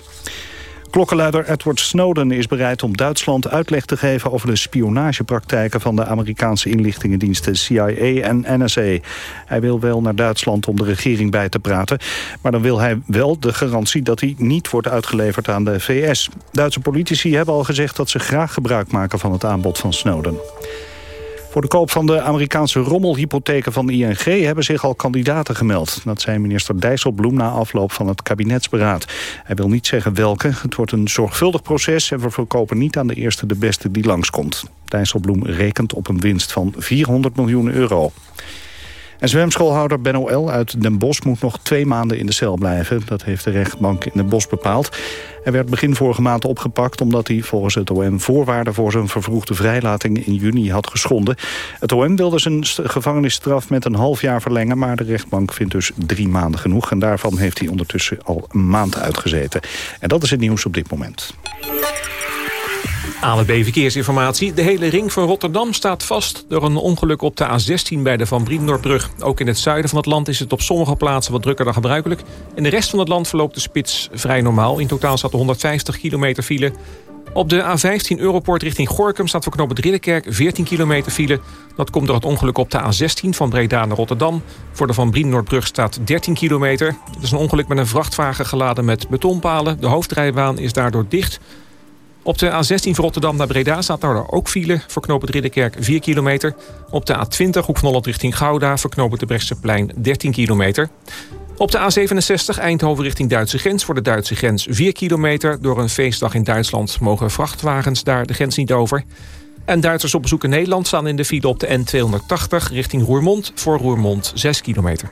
Klokkenluider Edward Snowden is bereid om Duitsland uitleg te geven... over de spionagepraktijken van de Amerikaanse inlichtingendiensten CIA en NSA. Hij wil wel naar Duitsland om de regering bij te praten... maar dan wil hij wel de garantie dat hij niet wordt uitgeleverd aan de VS. Duitse politici hebben al gezegd dat ze graag gebruik maken van het aanbod van Snowden. Voor de koop van de Amerikaanse rommelhypotheken van ING... hebben zich al kandidaten gemeld. Dat zei minister Dijsselbloem na afloop van het kabinetsberaad. Hij wil niet zeggen welke. Het wordt een zorgvuldig proces... en we verkopen niet aan de eerste de beste die langskomt. Dijsselbloem rekent op een winst van 400 miljoen euro. En zwemschoolhouder Ben O.L. uit Den Bosch moet nog twee maanden in de cel blijven. Dat heeft de rechtbank in Den Bosch bepaald. Hij werd begin vorige maand opgepakt omdat hij volgens het OM voorwaarden voor zijn vervroegde vrijlating in juni had geschonden. Het OM wilde zijn gevangenisstraf met een half jaar verlengen, maar de rechtbank vindt dus drie maanden genoeg. En daarvan heeft hij ondertussen al een maand uitgezeten. En dat is het nieuws op dit moment. ANWB Verkeersinformatie. De hele ring van Rotterdam staat vast door een ongeluk op de A16 bij de Van Briendortbrug. Ook in het zuiden van het land is het op sommige plaatsen wat drukker dan gebruikelijk. In de rest van het land verloopt de spits vrij normaal. In totaal staat er 150 kilometer file. Op de A15 Europort richting Gorkum staat voor knooppunt Ridderkerk 14 kilometer file. Dat komt door het ongeluk op de A16 van Breda naar Rotterdam. Voor de Van Briendortbrug staat 13 kilometer. Het is een ongeluk met een vrachtwagen geladen met betonpalen. De hoofdrijbaan is daardoor dicht... Op de A16 van Rotterdam naar Breda staat daar ook file... voor knooppunt Ridderkerk 4 kilometer. Op de A20 Hoek van Holland richting Gouda... voor knooppunt de Brechtseplein 13 kilometer. Op de A67 Eindhoven richting Duitse grens... voor de Duitse grens 4 kilometer. Door een feestdag in Duitsland mogen vrachtwagens daar de grens niet over. En Duitsers op bezoek in Nederland staan in de file op de N280... richting Roermond voor Roermond 6 kilometer.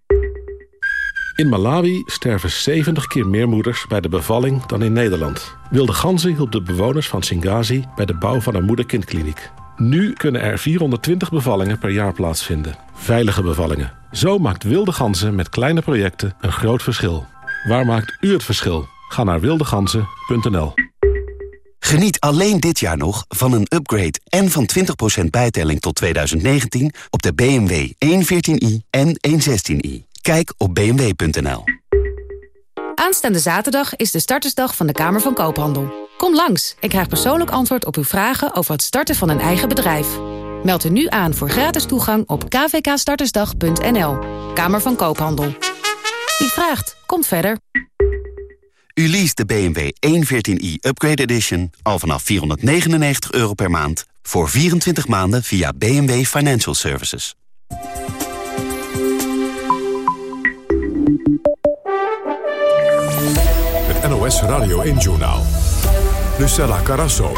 In Malawi sterven 70 keer meer moeders bij de bevalling dan in Nederland. Wilde Ganzen hielp de bewoners van Singazi bij de bouw van een moeder-kindkliniek. Nu kunnen er 420 bevallingen per jaar plaatsvinden. Veilige bevallingen. Zo maakt Wilde Ganzen met kleine projecten een groot verschil. Waar maakt u het verschil? Ga naar wildeganzen.nl Geniet alleen dit jaar nog van een upgrade en van 20% bijtelling tot 2019 op de BMW 114i en 116i. Kijk op bmw.nl. Aanstaande zaterdag is de startersdag van de Kamer van Koophandel. Kom langs en krijg persoonlijk antwoord op uw vragen over het starten van een eigen bedrijf. Meld u nu aan voor gratis toegang op kvkstartersdag.nl. Kamer van Koophandel. Wie vraagt, komt verder. U leest de BMW 114i Upgrade Edition al vanaf 499 euro per maand... voor 24 maanden via BMW Financial Services. NOS Radio 1-journaal. Lucella Carasso.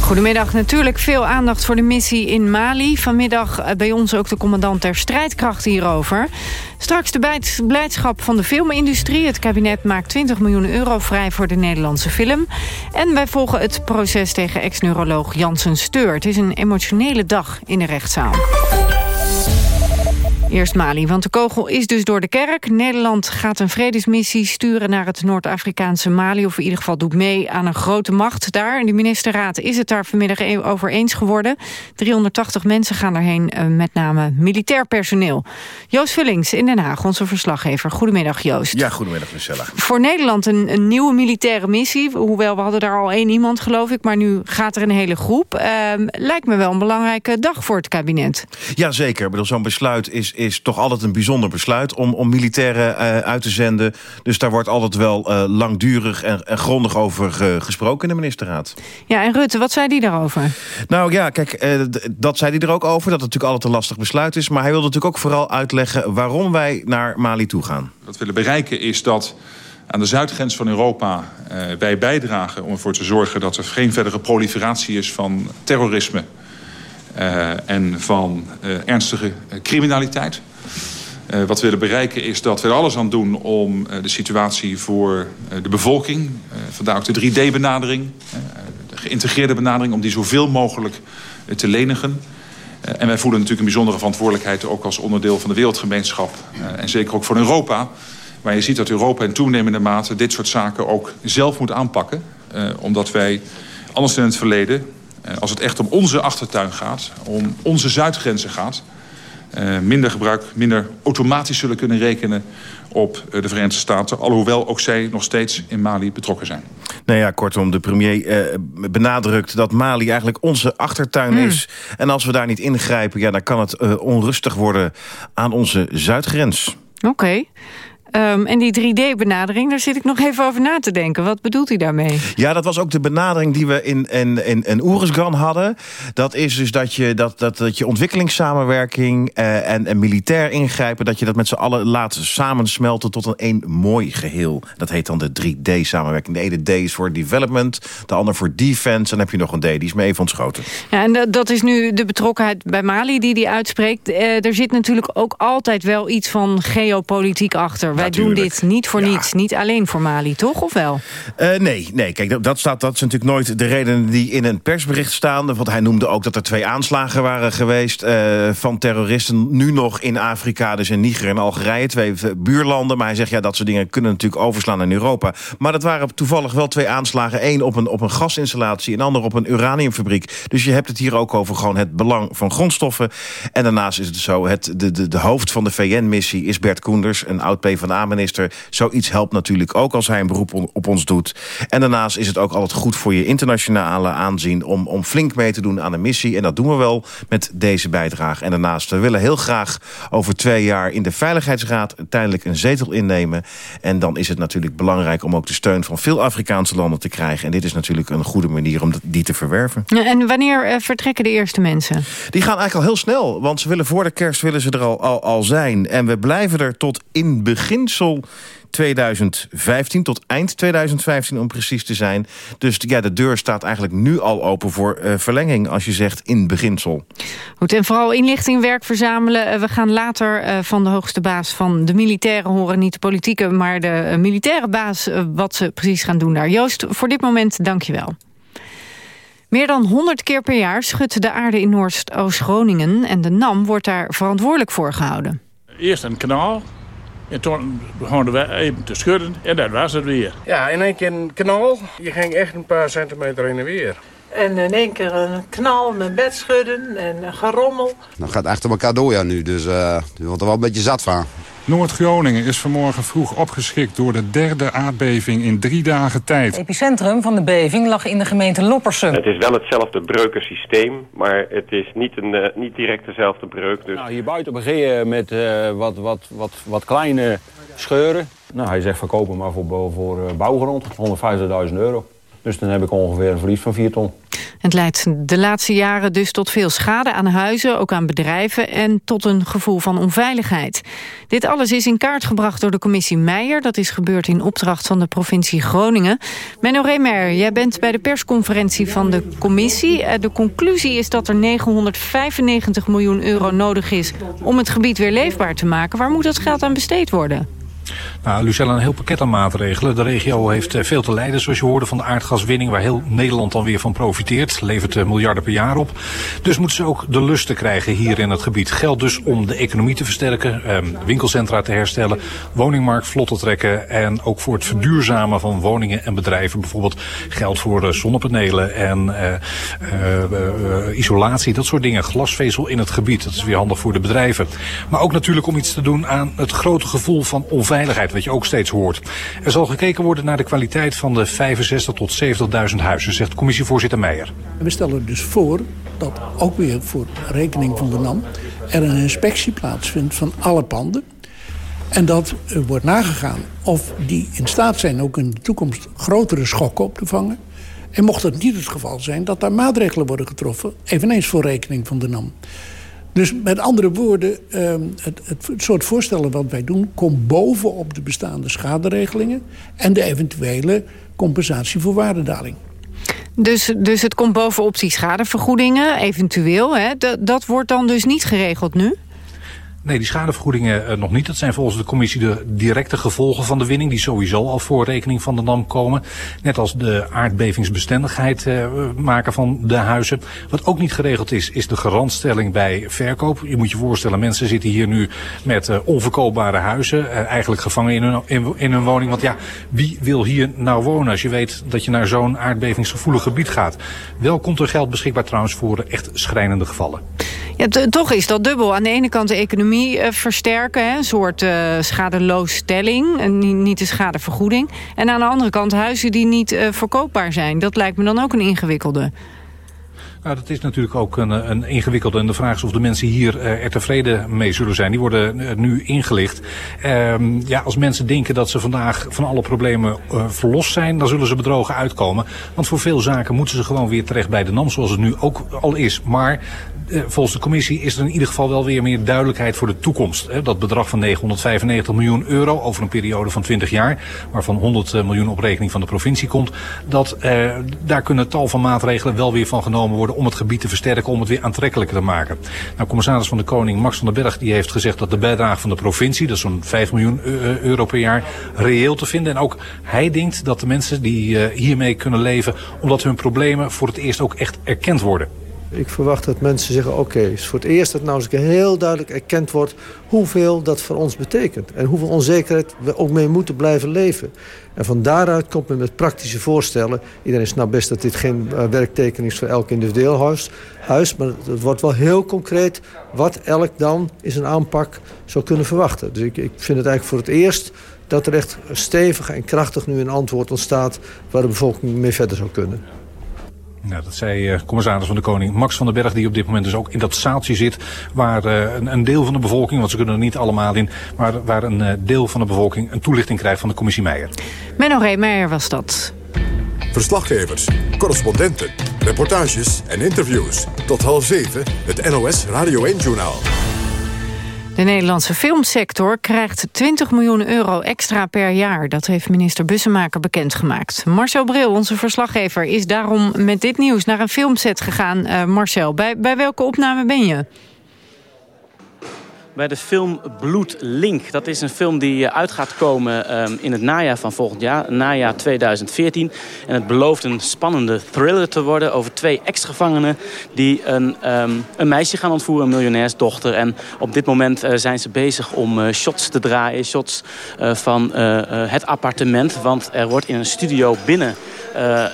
Goedemiddag. Natuurlijk veel aandacht voor de missie in Mali. Vanmiddag bij ons ook de commandant der strijdkrachten hierover. Straks de blijdschap van de filmindustrie. Het kabinet maakt 20 miljoen euro vrij voor de Nederlandse film. En wij volgen het proces tegen ex-neuroloog Jansen Steur. Het is een emotionele dag in de rechtszaal. Eerst Mali, want de kogel is dus door de kerk. Nederland gaat een vredesmissie sturen naar het Noord-Afrikaanse Mali... of in ieder geval doet mee aan een grote macht daar. De ministerraad is het daar vanmiddag e- over eens geworden. 380 mensen gaan erheen, eh, met name militair personeel. Joost Vullings in Den Haag, onze verslaggever. Goedemiddag, Joost. Ja, goedemiddag, Lucella. Voor Nederland een, een nieuwe militaire missie. Hoewel, we hadden daar al één iemand, geloof ik. Maar nu gaat er een hele groep. Ehm, lijkt me wel een belangrijke dag voor het kabinet. Jazeker, Ik bedoel, zo'n besluit is, is toch altijd een bijzonder besluit... om, om militairen eh, uit te zenden. Dus daar wordt altijd wel eh, langdurig en, en grondig over eh, gesproken in de ministerraad. Ja, en Rutte, wat zei die daarover? Nou ja, kijk, eh, dat zei hij er ook over... dat het natuurlijk altijd een lastig besluit is. Maar hij wilde natuurlijk ook vooral uitleggen... waarom wij naar Mali toe gaan. Wat we willen bereiken is dat aan de zuidgrens van Europa eh, wij bijdragen om ervoor te zorgen dat er geen verdere proliferatie is van terrorisme en van eh, ernstige eh, criminaliteit. Eh, wat we willen bereiken is dat we er alles aan doen om eh, de situatie voor eh, de bevolking, eh, vandaar ook de 3D-benadering, eh, de geïntegreerde benadering, om die zoveel mogelijk eh, te lenigen. Eh, en wij voelen natuurlijk een bijzondere verantwoordelijkheid ook als onderdeel van de wereldgemeenschap. eh, en zeker ook voor Europa. Waar je ziet dat Europa in toenemende mate dit soort zaken ook zelf moet aanpakken. eh, omdat wij, anders dan in het verleden, eh, als het echt om onze achtertuin gaat, om onze zuidgrenzen gaat, eh, minder gebruik, minder automatisch zullen kunnen rekenen op eh, de Verenigde Staten. Alhoewel ook zij nog steeds in Mali betrokken zijn. Nou ja, kortom, de premier eh, benadrukt dat Mali eigenlijk onze achtertuin is. En als we daar niet ingrijpen, ja, dan kan het eh, onrustig worden aan onze zuidgrens. Oké. Ehm, en die 3D-benadering, daar zit ik nog even over na te denken. Wat bedoelt hij daarmee? Ja, dat was ook de benadering die we in, in, in, in Oerisgan hadden. Dat is dus dat je, dat, dat, dat je ontwikkelingssamenwerking eh, en, en militair ingrijpen... dat je dat met z'n allen laat samensmelten tot een één mooi geheel. Dat heet dan de 3D-samenwerking. De ene D is voor development, de ander voor defense. En dan heb je nog een D, die is me even ontschoten. Ja, en dat- is nu de betrokkenheid bij Mali die hij uitspreekt. Eh, er zit natuurlijk ook altijd wel iets van geopolitiek achter. Wij doen dit niet voor niets. Niet alleen voor Mali, toch? Of wel? Eh, nee, nee, kijk, dat, dat, staat, dat is natuurlijk nooit de reden die in een persbericht staan. Want hij noemde ook dat er twee aanslagen waren geweest eh, van terroristen. Nu nog in Afrika, dus in Niger en Algerije. Twee buurlanden. Maar hij zegt, ja, dat soort dingen kunnen natuurlijk overslaan in Europa. Maar dat waren toevallig wel twee aanslagen. Eén op een, op een gasinstallatie, een ander op een uraniumfabriek. Dus je hebt het hier ook over gewoon het belang van grondstoffen. En daarnaast is het zo, het, de, de, de hoofd van de VN-missie is Bert Koenders, een oud PvdA-minister. Zoiets helpt natuurlijk ook als hij een beroep on- op ons doet. En daarnaast is het ook altijd goed voor je internationale aanzien... om, om flink mee te doen aan de missie. En dat doen we wel met deze bijdrage. En daarnaast, we willen heel graag over twee jaar... in de Veiligheidsraad tijdelijk een zetel innemen. En dan is het natuurlijk belangrijk om ook de steun van veel Afrikaanse landen te krijgen. En dit is natuurlijk een goede manier om die te verwerven. En wanneer eh, vertrekken de eerste mensen? Die gaan eigenlijk al heel snel, want ze willen voor de kerst willen ze er al, al, al zijn. En we blijven er tot in beginsel 2015, tot eind 2015 om precies te zijn. Dus ja, de deur staat eigenlijk nu al open voor eh, verlenging, als je zegt in beginsel. Goed, en vooral inlichtingwerk verzamelen. Eh, We gaan later eh, van de hoogste baas van de militairen horen. Niet de politieke, maar de militaire baas... wat ze precies gaan doen daar. Joost, voor dit moment dank je wel. Meer dan 100 keer per jaar schudt de aarde in Noordoost-Groningen... en de NAM wordt daar verantwoordelijk voor gehouden. Eerst een kanaal. En toen begonnen we even te schudden. En dat was het weer. Ja, in één keer een knal. Je ging echt een paar centimeter in en weer. En in één keer een knal met bedschudden en een gerommel. Dat gaat achter elkaar door ja nu, dus eh je wordt er wel een beetje zat van. Noord-Groningen is vanmorgen vroeg opgeschikt door de derde aardbeving in drie dagen tijd. Het epicentrum van de beving lag in de gemeente Loppersum. Het is wel hetzelfde breukensysteem, maar het is niet, een, eh, niet direct dezelfde breuk. Dus... Nou, hier buiten beginnen met eh, wat, wat, wat, wat kleine scheuren. Nou, hij zegt verkopen maar voor, voor eh, bouwgrond, 150.000 euro. Dus dan heb ik ongeveer een verlies van 4 ton. Het leidt de laatste jaren dus tot veel schade aan huizen, ook aan bedrijven... en tot een gevoel van onveiligheid. Dit alles is in kaart gebracht door de commissie Meijer. Dat is gebeurd in opdracht van de provincie Groningen. Menno Remer, jij bent bij de persconferentie van de commissie. Eh, de conclusie is dat er 995 miljoen euro nodig is... om het gebied weer leefbaar te maken. Waar moet dat geld aan besteed worden? Nou, Lucella, een heel pakket aan maatregelen. De regio heeft eh, veel te lijden, zoals je hoorde, van de aardgaswinning... waar heel Nederland dan weer van profiteert. Levert eh, miljarden per jaar op. Dus moeten ze ook de lusten krijgen hier in het gebied. Geld dus om de economie te versterken, eh, winkelcentra te herstellen... woningmarkt vlot te trekken... en ook voor het verduurzamen van woningen en bedrijven. Bijvoorbeeld geld voor uh, zonnepanelen en isolatie, dat soort dingen. Glasvezel in het gebied, dat is weer handig voor de bedrijven. Maar ook natuurlijk om iets te doen aan het grote gevoel van onveiligheid veiligheid, wat je ook steeds hoort. Er zal gekeken worden naar de kwaliteit van de 65 tot 70.000 huizen, zegt commissievoorzitter Meijer. We stellen dus voor dat ook weer voor rekening van de NAM er een inspectie plaatsvindt van alle panden. En dat wordt nagegaan of die in staat zijn ook in de toekomst grotere schokken op te vangen. En mocht dat niet het geval zijn, dat daar maatregelen worden getroffen, eveneens voor rekening van de NAM. Dus met andere woorden, ehm, het, het, soort voorstellen wat wij doen... komt bovenop de bestaande schaderegelingen... en de eventuele compensatie voor waardedaling. Dus, dus het komt bovenop die schadevergoedingen, eventueel. Hè? Dat, dat wordt dan dus niet geregeld nu? Nee, die schadevergoedingen uh, nog niet. Dat zijn volgens de commissie de directe gevolgen van de winning... die sowieso al voor rekening van de NAM komen. Net als de aardbevingsbestendigheid uh, maken van de huizen. Wat ook niet geregeld is, is de garantstelling bij verkoop. Je moet je voorstellen, mensen zitten hier nu met uh, onverkoopbare huizen. eigenlijk gevangen in hun, in, in, hun woning. Want ja, wie wil hier nou wonen als je weet dat je naar zo'n aardbevingsgevoelig gebied gaat? Wel komt er geld beschikbaar trouwens voor echt schrijnende gevallen. Ja, toch is dat dubbel. Aan de ene kant de economie uh, versterken, hè, een soort uh, schadeloosstelling, niet, de schadevergoeding. En aan de andere kant huizen die niet uh, verkoopbaar zijn. Dat lijkt me dan ook een ingewikkelde. Nou, dat is natuurlijk ook een, een ingewikkelde. En de vraag is of de mensen hier uh, er tevreden mee zullen zijn. Die worden uh, nu ingelicht. Uh, ja, als mensen denken dat ze vandaag van alle problemen verlost zijn... dan zullen ze bedrogen uitkomen. Want voor veel zaken moeten ze gewoon weer terecht bij de NAM... zoals het nu ook al is. Maar volgens de commissie is er in ieder geval wel weer meer duidelijkheid voor de toekomst. Dat bedrag van 995 miljoen euro over een periode van 20 jaar... waarvan 100 miljoen op rekening van de provincie komt... Dat, daar kunnen tal van maatregelen wel weer van genomen worden om het gebied te versterken, om het weer aantrekkelijker te maken. Nou, commissaris van de Koning Max van den Berg die heeft gezegd dat de bijdrage van de provincie, dat is zo'n 5 miljoen euro per jaar, reëel te vinden. En ook hij denkt dat de mensen die uh, hiermee kunnen leven, omdat hun problemen voor het eerst ook echt erkend worden. Ik verwacht dat mensen zeggen, oké, is voor het eerst dat nou eens heel duidelijk erkend wordt hoeveel dat voor ons betekent. En hoeveel onzekerheid we ook mee moeten blijven leven. En van daaruit komt men met praktische voorstellen. Iedereen snapt best dat dit geen uh, werktekening is voor elk individueel huis, huis. Maar het wordt wel heel concreet wat elk dan in zijn aanpak zou kunnen verwachten. Dus ik, ik vind het eigenlijk voor het eerst dat er echt stevig en krachtig nu een antwoord ontstaat... waar de bevolking mee verder zou kunnen. Nou, dat zei uh, commissaris van de Koning Max van den Berg... die op dit moment dus ook in dat zaaltje zit... waar uh, een, een, deel van de bevolking, want ze kunnen er niet allemaal in... maar waar een uh, deel van de bevolking een toelichting krijgt van de commissie Meijer. Menno Reemeyer was dat. Verslaggevers, correspondenten, reportages en interviews. Tot half zeven, het NOS Radio 1-journaal. De Nederlandse filmsector krijgt 20 miljoen euro extra per jaar. Dat heeft minister Bussemaker bekendgemaakt. Marcel Bril, onze verslaggever, is daarom met dit nieuws naar een filmset gegaan. Uh, Marcel, bij, bij welke opname ben je? Bij de film Bloed Link. Dat is een film die eh, uit gaat komen um, in het najaar van volgend jaar, najaar 2014. En het belooft een spannende thriller te worden over twee ex-gevangenen die een, um, een meisje gaan ontvoeren, een miljonairsdochter. En op dit moment uh, zijn ze bezig om uh, shots te draaien, shots van het appartement. Want er wordt in een studio binnen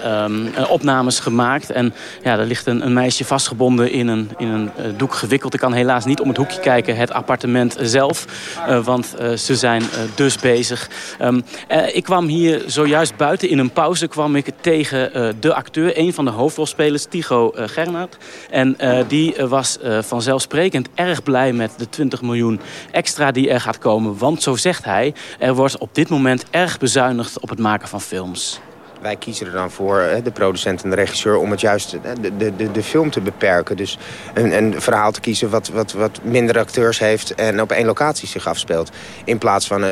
um, opnames gemaakt. En ja, er ligt een, een meisje vastgebonden in een, in een doek gewikkeld. Ik kan helaas niet om het hoekje kijken, het appartement zelf. Uh, want ze zijn dus bezig. Um, ik kwam hier zojuist buiten in een pauze kwam ik tegen de acteur, een van de hoofdrolspelers, Tigo Gernert. En die was vanzelfsprekend erg blij met de 20 miljoen extra die er gaat komen. Want zo zegt hij, er wordt op dit moment erg bezuinigd op het maken van films. Wij kiezen er dan voor, de producent en de regisseur... om het juist de, de, de, de film te beperken. Dus een, een verhaal te kiezen wat, wat, wat minder acteurs heeft... en op één locatie zich afspeelt. In plaats van uh,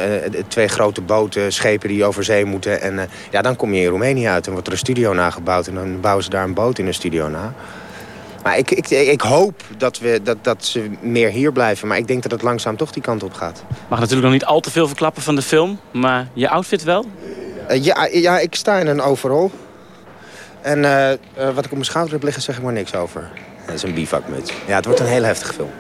twee grote boten, schepen die over zee moeten. En uh, ja, dan kom je in Roemenië uit en wordt er een studio nagebouwd... en dan bouwen ze daar een boot in een studio na. Maar ik, ik, ik hoop dat, we, dat, dat ze meer hier blijven. Maar ik denk dat het langzaam toch die kant op gaat. Mag natuurlijk nog niet al te veel verklappen van de film. Maar je outfit wel? Uh, ja, ja, ik sta in een overall. En uh, wat ik op mijn schouder heb liggen, zeg ik maar niks over. Dat is een bivakmuts. Ja, het wordt een hele heftige film.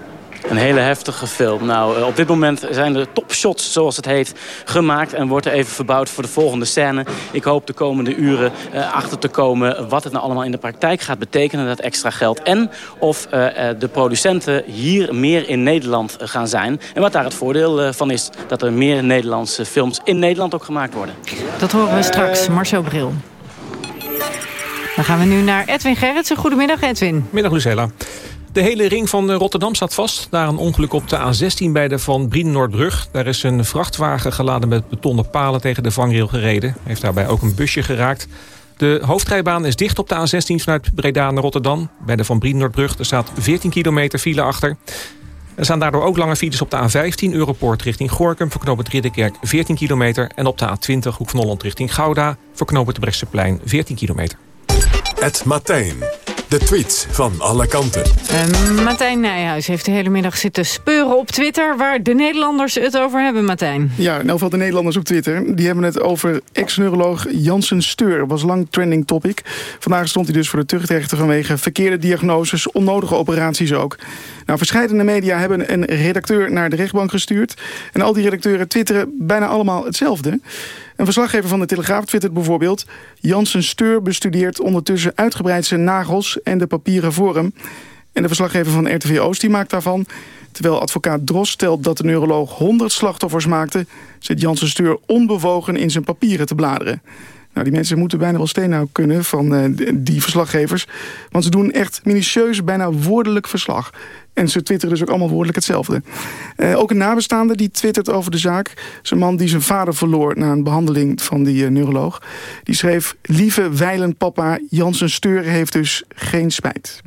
Een hele heftige film. Nou, op dit moment zijn de topshots, zoals het heet, gemaakt. En wordt er even verbouwd voor de volgende scène. Ik hoop de komende uren uh, achter te komen wat het nou allemaal in de praktijk gaat betekenen, dat extra geld. En of uh, de producenten hier meer in Nederland gaan zijn. En wat daar het voordeel van is, dat er meer Nederlandse films in Nederland ook gemaakt worden. Dat horen we straks. Marcel Bril. Dan gaan we nu naar Edwin Gerritsen. Goedemiddag Edwin. Middag Lucella. De hele ring van Rotterdam staat vast. Daar een ongeluk op de A16 bij de Van Brienenoordbrug. Daar is een vrachtwagen geladen met betonnen palen tegen de vangrail gereden. Heeft daarbij ook een busje geraakt. De hoofdrijbaan is dicht op de A16 vanuit Breda naar Rotterdam. Bij de Van Brienenoordbrug er staat 14 kilometer file achter. Er staan daardoor ook lange files op de A15 Europoort richting Gorkum... voor knooppunt Ridderkerk 14 kilometer. En op de A20 Hoek van Holland richting Gouda... voor knooppunt Brechtseplein 14 kilometer. Het Martijn. De tweets van alle kanten. Uh, Martijn Nijhuis heeft de hele middag zitten speuren op Twitter... waar de Nederlanders het over hebben, Martijn. Ja, in ieder geval de Nederlanders op Twitter. Die hebben het over ex-neuroloog Jansen Steur. was lang trending topic. Vandaag stond hij dus voor de tuchtrechter vanwege verkeerde diagnoses... onnodige operaties ook. Nou, verschillende media hebben een redacteur naar de rechtbank gestuurd. En al die redacteuren twitteren bijna allemaal hetzelfde. Een verslaggever van de Telegraaf twittert bijvoorbeeld... Jansen Steur bestudeert ondertussen uitgebreid zijn nagels en de papieren vorm. En de verslaggever van RTV Oost die maakt daarvan... terwijl advocaat Dros stelt dat de neuroloog 100 slachtoffers maakte... zit Jansen Steur onbewogen in zijn papieren te bladeren. Nou, die mensen moeten bijna wel steenhout kunnen van uh, die verslaggevers. Want ze doen echt minutieus, bijna woordelijk verslag. En ze twitteren dus ook allemaal woordelijk hetzelfde. Uh, ook een nabestaande die twittert over de zaak. Zijn man die zijn vader verloor na een behandeling van die uh, neuroloog. Die schreef, lieve wijlen papa, Jansen Steur heeft dus geen spijt.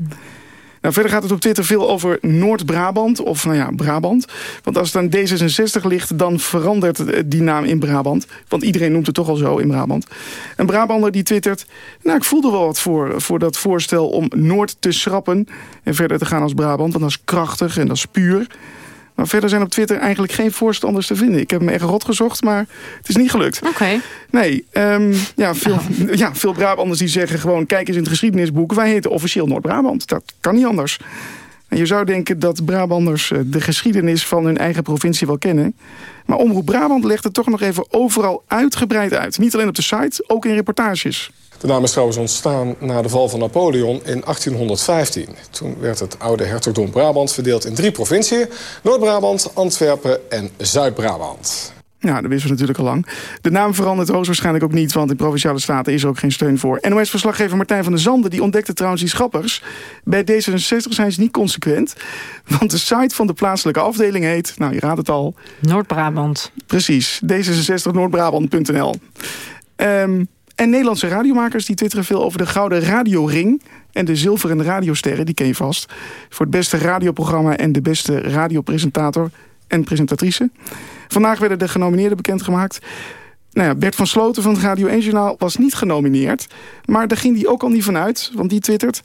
Nou, verder gaat het op Twitter veel over Noord-Brabant, of nou ja, Brabant. Want als het aan D66 ligt, dan verandert die naam in Brabant. Want iedereen noemt het toch al zo in Brabant. Een Brabander die twittert... Nou, ik voelde wel wat voor, voor dat voorstel om Noord te schrappen... en verder te gaan als Brabant, want dat is krachtig en dat is puur. Maar verder zijn op Twitter eigenlijk geen voorstanders te vinden. Ik heb me echt rot gezocht, maar het is niet gelukt. Oké. Nee, um, ja, veel, oh. ja, veel Brabanders die zeggen gewoon... kijk eens in het geschiedenisboek, wij heten officieel Noord-Brabant. Dat kan niet anders. En je zou denken dat Brabanders eh, de geschiedenis van hun eigen provincie wel kennen. Maar Omroep Brabant legt het toch nog even overal uitgebreid uit. Niet alleen op de site, ook in reportages. De naam is trouwens ontstaan na de val van Napoleon in 1815. Toen werd het oude hertogdom Brabant verdeeld in drie provinciën. Noord-Brabant, Antwerpen en Zuid-Brabant. Ja, dat wisten we natuurlijk al lang. De naam verandert hoogstwaarschijnlijk ook niet... want in Provinciale Staten is er ook geen steun voor. NOS-verslaggever Martijn van der Zanden die ontdekte trouwens die schappers. Bij D66 zijn ze niet consequent. Want de site van de plaatselijke afdeling heet... nou, je raadt het al... Noord-Brabant. Precies, D66 Noord-Brabant.nl. Um, en Nederlandse radiomakers die twitteren veel over de Gouden Radioring... en de Zilveren Radiosterren, die ken je vast. Voor het beste radioprogramma en de beste radiopresentator en presentatrice. Vandaag werden de genomineerden bekendgemaakt. Nou ja, Bert van Sloten van het Radio 1 Journaal was niet genomineerd. Maar daar ging hij ook al niet vanuit, want die twittert...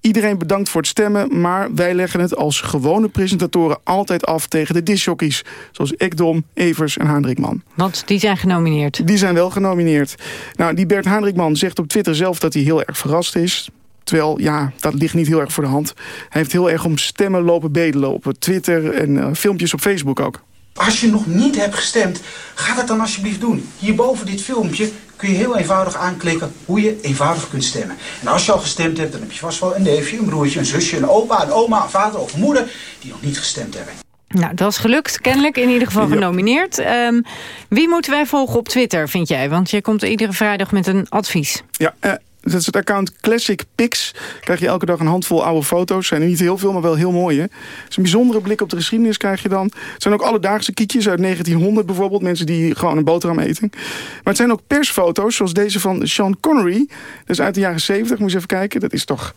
Iedereen bedankt voor het stemmen, maar wij leggen het als gewone presentatoren altijd af tegen de disjockeys. Zoals Ekdom, Evers en Haandrikman. Want die zijn genomineerd? Die zijn wel genomineerd. Nou, die Bert Haandrikman zegt op Twitter zelf dat hij heel erg verrast is. Terwijl, ja, dat ligt niet heel erg voor de hand. Hij heeft heel erg om stemmen lopen bedelen op Twitter en uh, filmpjes op Facebook ook. Als je nog niet hebt gestemd, ga dat dan alsjeblieft doen. Hierboven dit filmpje kun je heel eenvoudig aanklikken hoe je eenvoudig kunt stemmen. En als je al gestemd hebt, dan heb je vast wel een neefje, een broertje, een zusje, een opa, een oma, een vader of een moeder die nog niet gestemd hebben. Nou, dat is gelukt, kennelijk. In ieder geval genomineerd. Um, wie moeten wij volgen op Twitter, vind jij? Want je komt iedere vrijdag met een advies. Ja, uh, Dat is het account Classic Pics. Krijg je elke dag een handvol oude foto's. Zijn er niet heel veel, maar wel heel mooie. Het is een bijzondere blik op de geschiedenis krijg je dan. Het zijn ook alledaagse kietjes uit 1900 bijvoorbeeld. Mensen die gewoon een boterham eten. Maar het zijn ook persfoto's, zoals deze van Sean Connery. Dat is uit de jaren 70, moet je eens even kijken. Dat is toch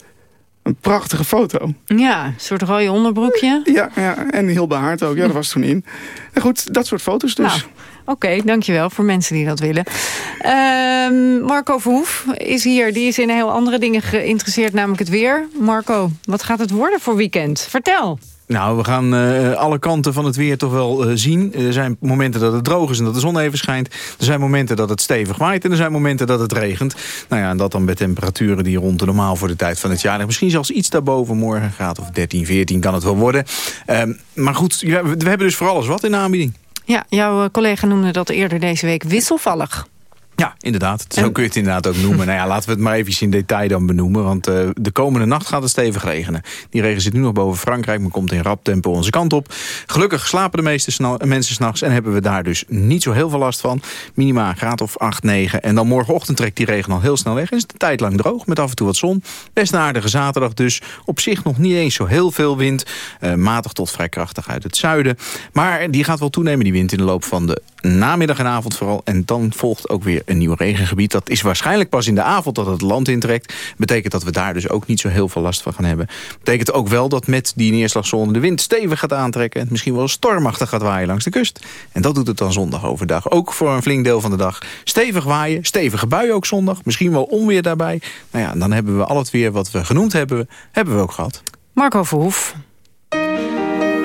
een prachtige foto. Ja, een soort rode onderbroekje. Ja, ja en heel behaard ook. Ja, dat was toen in. En goed, dat soort foto's dus. Nou, Oké, dankjewel voor mensen die dat willen. Ehm, Marco Verhoef is hier. Die is in heel andere dingen geïnteresseerd, namelijk het weer. Marco, wat gaat het worden voor weekend? Vertel. Nou, we gaan uh, alle kanten van het weer toch wel uh, zien. Er zijn momenten dat het droog is en dat de zon even schijnt. Er zijn momenten dat het stevig waait en er zijn momenten dat het regent. Nou ja, en dat dan met temperaturen die rond de normaal voor de tijd van het jaar liggen. Misschien zelfs iets daarboven morgen gaat of 13, 14 kan het wel worden. Uh, maar goed, we hebben dus voor alles wat in de aanbieding. Ja, jouw collega noemde dat eerder deze week wisselvallig. Ja, inderdaad. Zo kun je het inderdaad ook noemen. nou ja, laten we het maar even in detail dan benoemen. Want uh, de komende nacht gaat het stevig regenen. Die regen zit nu nog boven Frankrijk, maar komt in rap tempo onze kant op. Gelukkig slapen de meeste mensen s'nachts en hebben we daar dus niet zo heel veel last van. Minima een graad of 8, 9. En dan morgenochtend trekt die regen al heel snel weg. En is het een tijd lang droog met af en toe wat zon. Best een aardige zaterdag dus. Op zich nog niet eens zo heel veel wind. Uh, matig tot vrij krachtig uit het zuiden. Maar die gaat wel toenemen, die wind in de loop van de namiddag en avond vooral. En dan volgt ook weer een nieuw regengebied. Dat is waarschijnlijk pas in de avond dat het land intrekt. Betekent dat we daar dus ook niet zo heel veel last van gaan hebben. Betekent ook wel dat met die neerslagzone de wind stevig gaat aantrekken. En misschien wel stormachtig gaat waaien langs de kust. En dat doet het dan zondag overdag. Ook voor een flink deel van de dag. Stevig waaien, stevige buien ook zondag. Misschien wel onweer daarbij. Nou ja, dan hebben we al het weer wat we genoemd hebben, hebben we ook gehad. Marco Verhoef.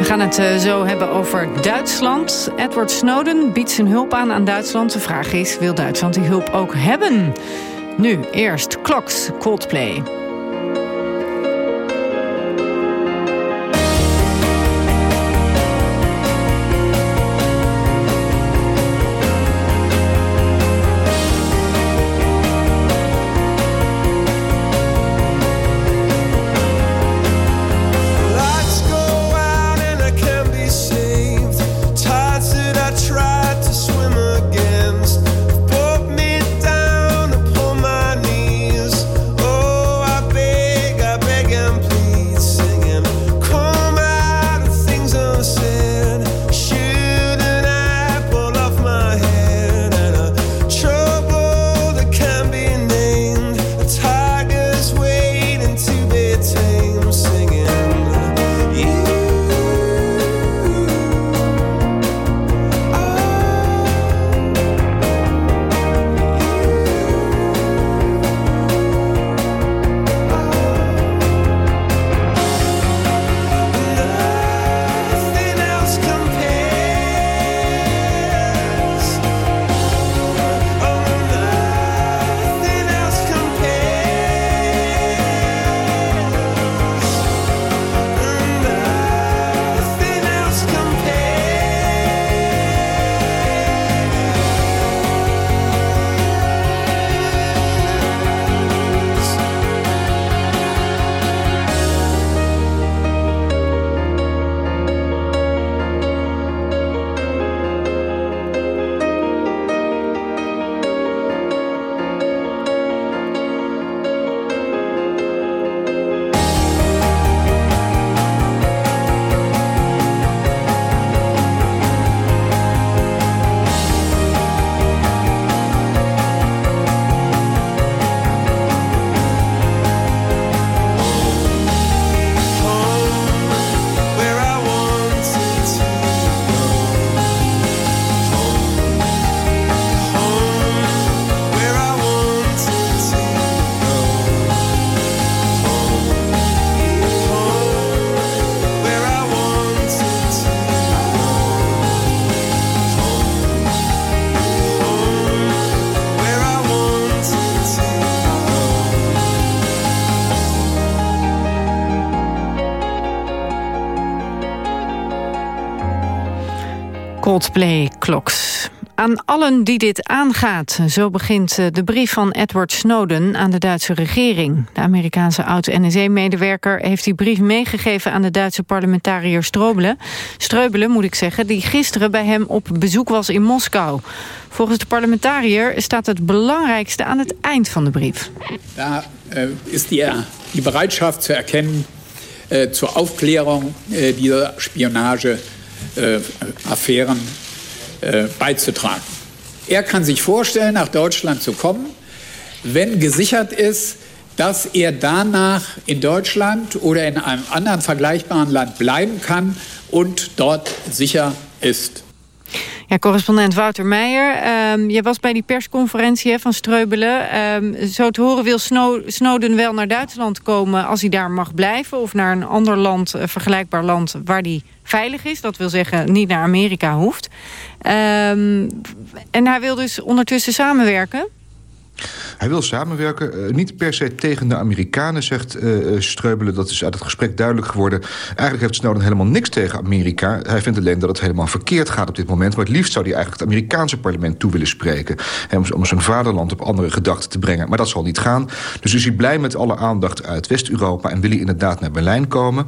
Gaan het uh, zo hebben over Duitsland. Edward Snowden biedt zijn hulp aan aan Duitsland. De vraag is, wil Duitsland die hulp ook hebben? Nu, eerst Clocks, Coldplay. Coldplay Clocks. Aan allen die dit aangaat, zo begint de brief van Edward Snowden aan de Duitse regering. De Amerikaanse oud-NSE-medewerker heeft die brief meegegeven aan de Duitse parlementariër Strobele. Streubele, moet ik zeggen, die gisteren bij hem op bezoek was in Moskou. Volgens de parlementariër staat het belangrijkste aan het eind van de brief. Daar uh, is die, die bereitschaft te erkennen zur Aufklärung dieser Spionage-Affären beizutragen. Er kann sich vorstellen, nach Deutschland zu kommen, wenn gesichert ist, dass er danach in Deutschland oder in einem anderen vergleichbaren Land bleiben kann und dort sicher ist. Ja, correspondent Wouter Meijer, um, je was bij die persconferentie van Streubelen. Um, zo te horen wil Snowden wel naar Duitsland komen als hij daar mag blijven... of naar een ander land, een vergelijkbaar land waar hij veilig is. Dat wil zeggen niet naar Amerika hoeft. Um, en hij wil dus ondertussen samenwerken... Hij wil samenwerken, uh, niet per se tegen de Amerikanen, zegt uh, Streubelen. Dat is uit het gesprek duidelijk geworden. Eigenlijk heeft Snowden helemaal niks tegen Amerika. Hij vindt alleen dat het helemaal verkeerd gaat op dit moment. Maar het liefst zou hij eigenlijk het Amerikaanse parlement toe willen spreken. Hem, om zijn vaderland op andere gedachten te brengen. Maar dat zal niet gaan. Dus is hij blij met alle aandacht uit West-Europa... en wil hij inderdaad naar Berlijn komen.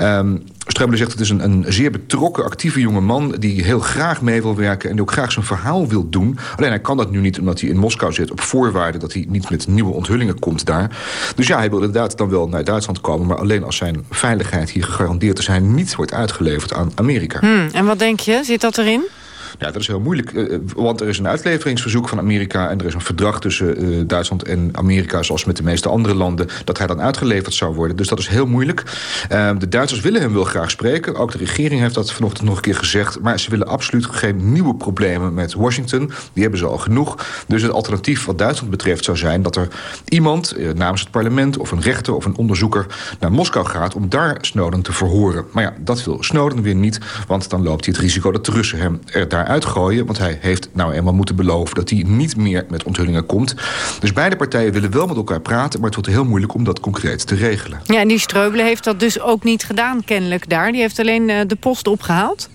Um, Streubelen zegt het is een, een zeer betrokken, actieve jonge man... die heel graag mee wil werken en die ook graag zijn verhaal wil doen. Alleen hij kan dat nu niet omdat hij in Moskou zit... op voorwaarde dat hij niet met nieuwe onthullingen komt daar. Dus ja, hij wil inderdaad dan wel naar Duitsland komen... maar alleen als zijn veiligheid hier gegarandeerd is... hij niet wordt uitgeleverd aan Amerika. Hmm, en wat denk je? Zit dat erin? Ja, dat is heel moeilijk, uh, want er is een uitleveringsverzoek van Amerika... en er is een verdrag tussen uh, Duitsland en Amerika... zoals met de meeste andere landen, dat hij dan uitgeleverd zou worden. Dus dat is heel moeilijk. Uh, de Duitsers willen hem wel graag spreken. Ook de regering heeft dat vanochtend nog een keer gezegd. Maar ze willen absoluut geen nieuwe problemen met Washington. Die hebben ze al genoeg. Dus het alternatief wat Duitsland betreft zou zijn... dat er iemand namens het parlement of een rechter of een onderzoeker... naar Moskou gaat om daar Snowden te verhoren. Maar ja, dat wil Snowden weer niet, want dan loopt hij het risico... dat de Russen hem er daar uitgooien. Want hij heeft nou eenmaal moeten beloven dat hij niet meer met onthullingen komt. Dus beide partijen willen wel met elkaar praten... maar het wordt heel moeilijk om dat concreet te regelen. Ja, en die Streubelen heeft dat dus ook niet gedaan kennelijk daar. Die heeft alleen uh, de post opgehaald.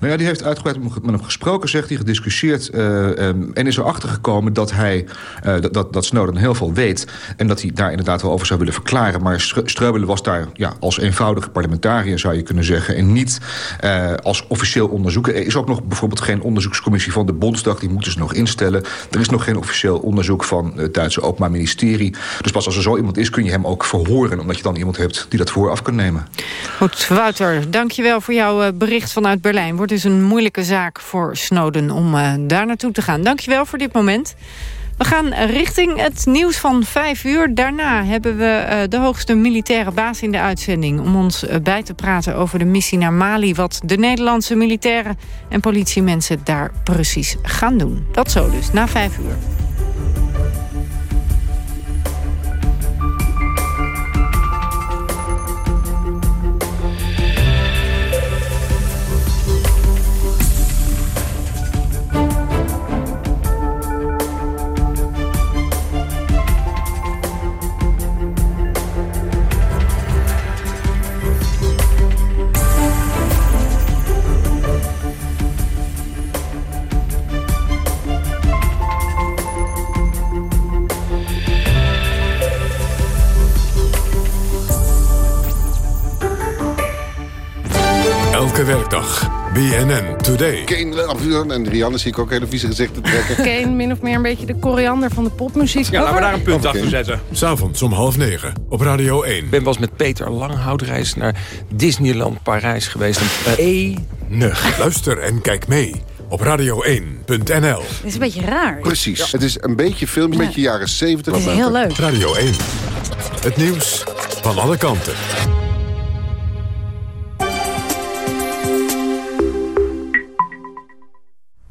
Nou ja, die heeft uitgebreid met hem gesproken, zegt hij, gediscussieerd... Uh, um, en is erachter gekomen dat, hij, uh, dat, dat Snowden heel veel weet... en dat hij daar inderdaad wel over zou willen verklaren. Maar Streubelen was daar ja, als eenvoudige parlementariër, zou je kunnen zeggen... en niet uh, als officieel onderzoeker. Er is ook nog bijvoorbeeld geen onderzoekscommissie van de Bondsdag. Die moeten ze nog instellen. Er is nog geen officieel onderzoek van het Duitse Openbaar Ministerie. Dus pas als er zo iemand is, kun je hem ook verhoren... omdat je dan iemand hebt die dat vooraf kan nemen. Goed, Wouter, dankjewel voor jouw bericht vanuit Berlijn. Berlijn. Wordt dus een moeilijke zaak voor Snowden om uh, daar naartoe te gaan. Dankjewel voor dit moment. We gaan richting het nieuws van vijf uur. Daarna hebben we uh, de hoogste militaire baas in de uitzending... om ons uh, bij te praten over de missie naar Mali... wat de Nederlandse militairen en politiemensen daar precies gaan doen. Dat zo dus, na vijf uur. Elke werkdag. BNN Today. Kane, en Rianne zie ik ook hele vieze gezichten trekken. Kane, min of meer een beetje de koriander van de popmuziek. Ja, laten we daar een punt achter zetten. S'avonds om half negen op Radio 1. Ik ben was met Peter Langhoutreis naar Disneyland Parijs geweest. Enig. Luister en kijk mee op radio1.nl. Het is een beetje raar. Precies. Het is een beetje film, een beetje jaren 70. Het is heel leuk. Radio 1. Het nieuws van alle kanten.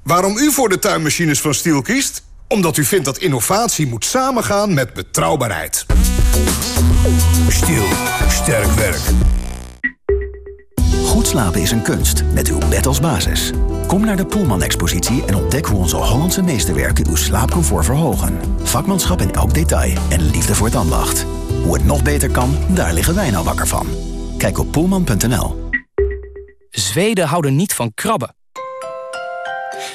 Waarom u voor de tuinmachines van Stiel kiest? Omdat u vindt dat innovatie moet samengaan met betrouwbaarheid. Stiel. Sterk werk. Goed slapen is een kunst, met uw bed als basis. Kom naar de Poelman-expositie en ontdek hoe onze Hollandse meesterwerken uw slaapcomfort verhogen. Vakmanschap in elk detail en liefde voor het ambacht. Hoe het nog beter kan, daar liggen wij nou wakker van. Kijk op poelman.nl. Zweden houden niet van krabben.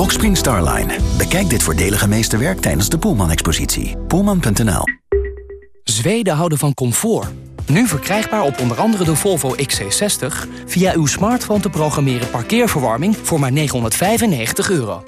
Boxspring Starline. Bekijk dit voordelige meesterwerk tijdens de Poelman-expositie. Poelman.nl Zweden houden van comfort. Nu verkrijgbaar op onder andere de Volvo XC60... via uw smartphone te programmeren parkeerverwarming voor maar 995 euro.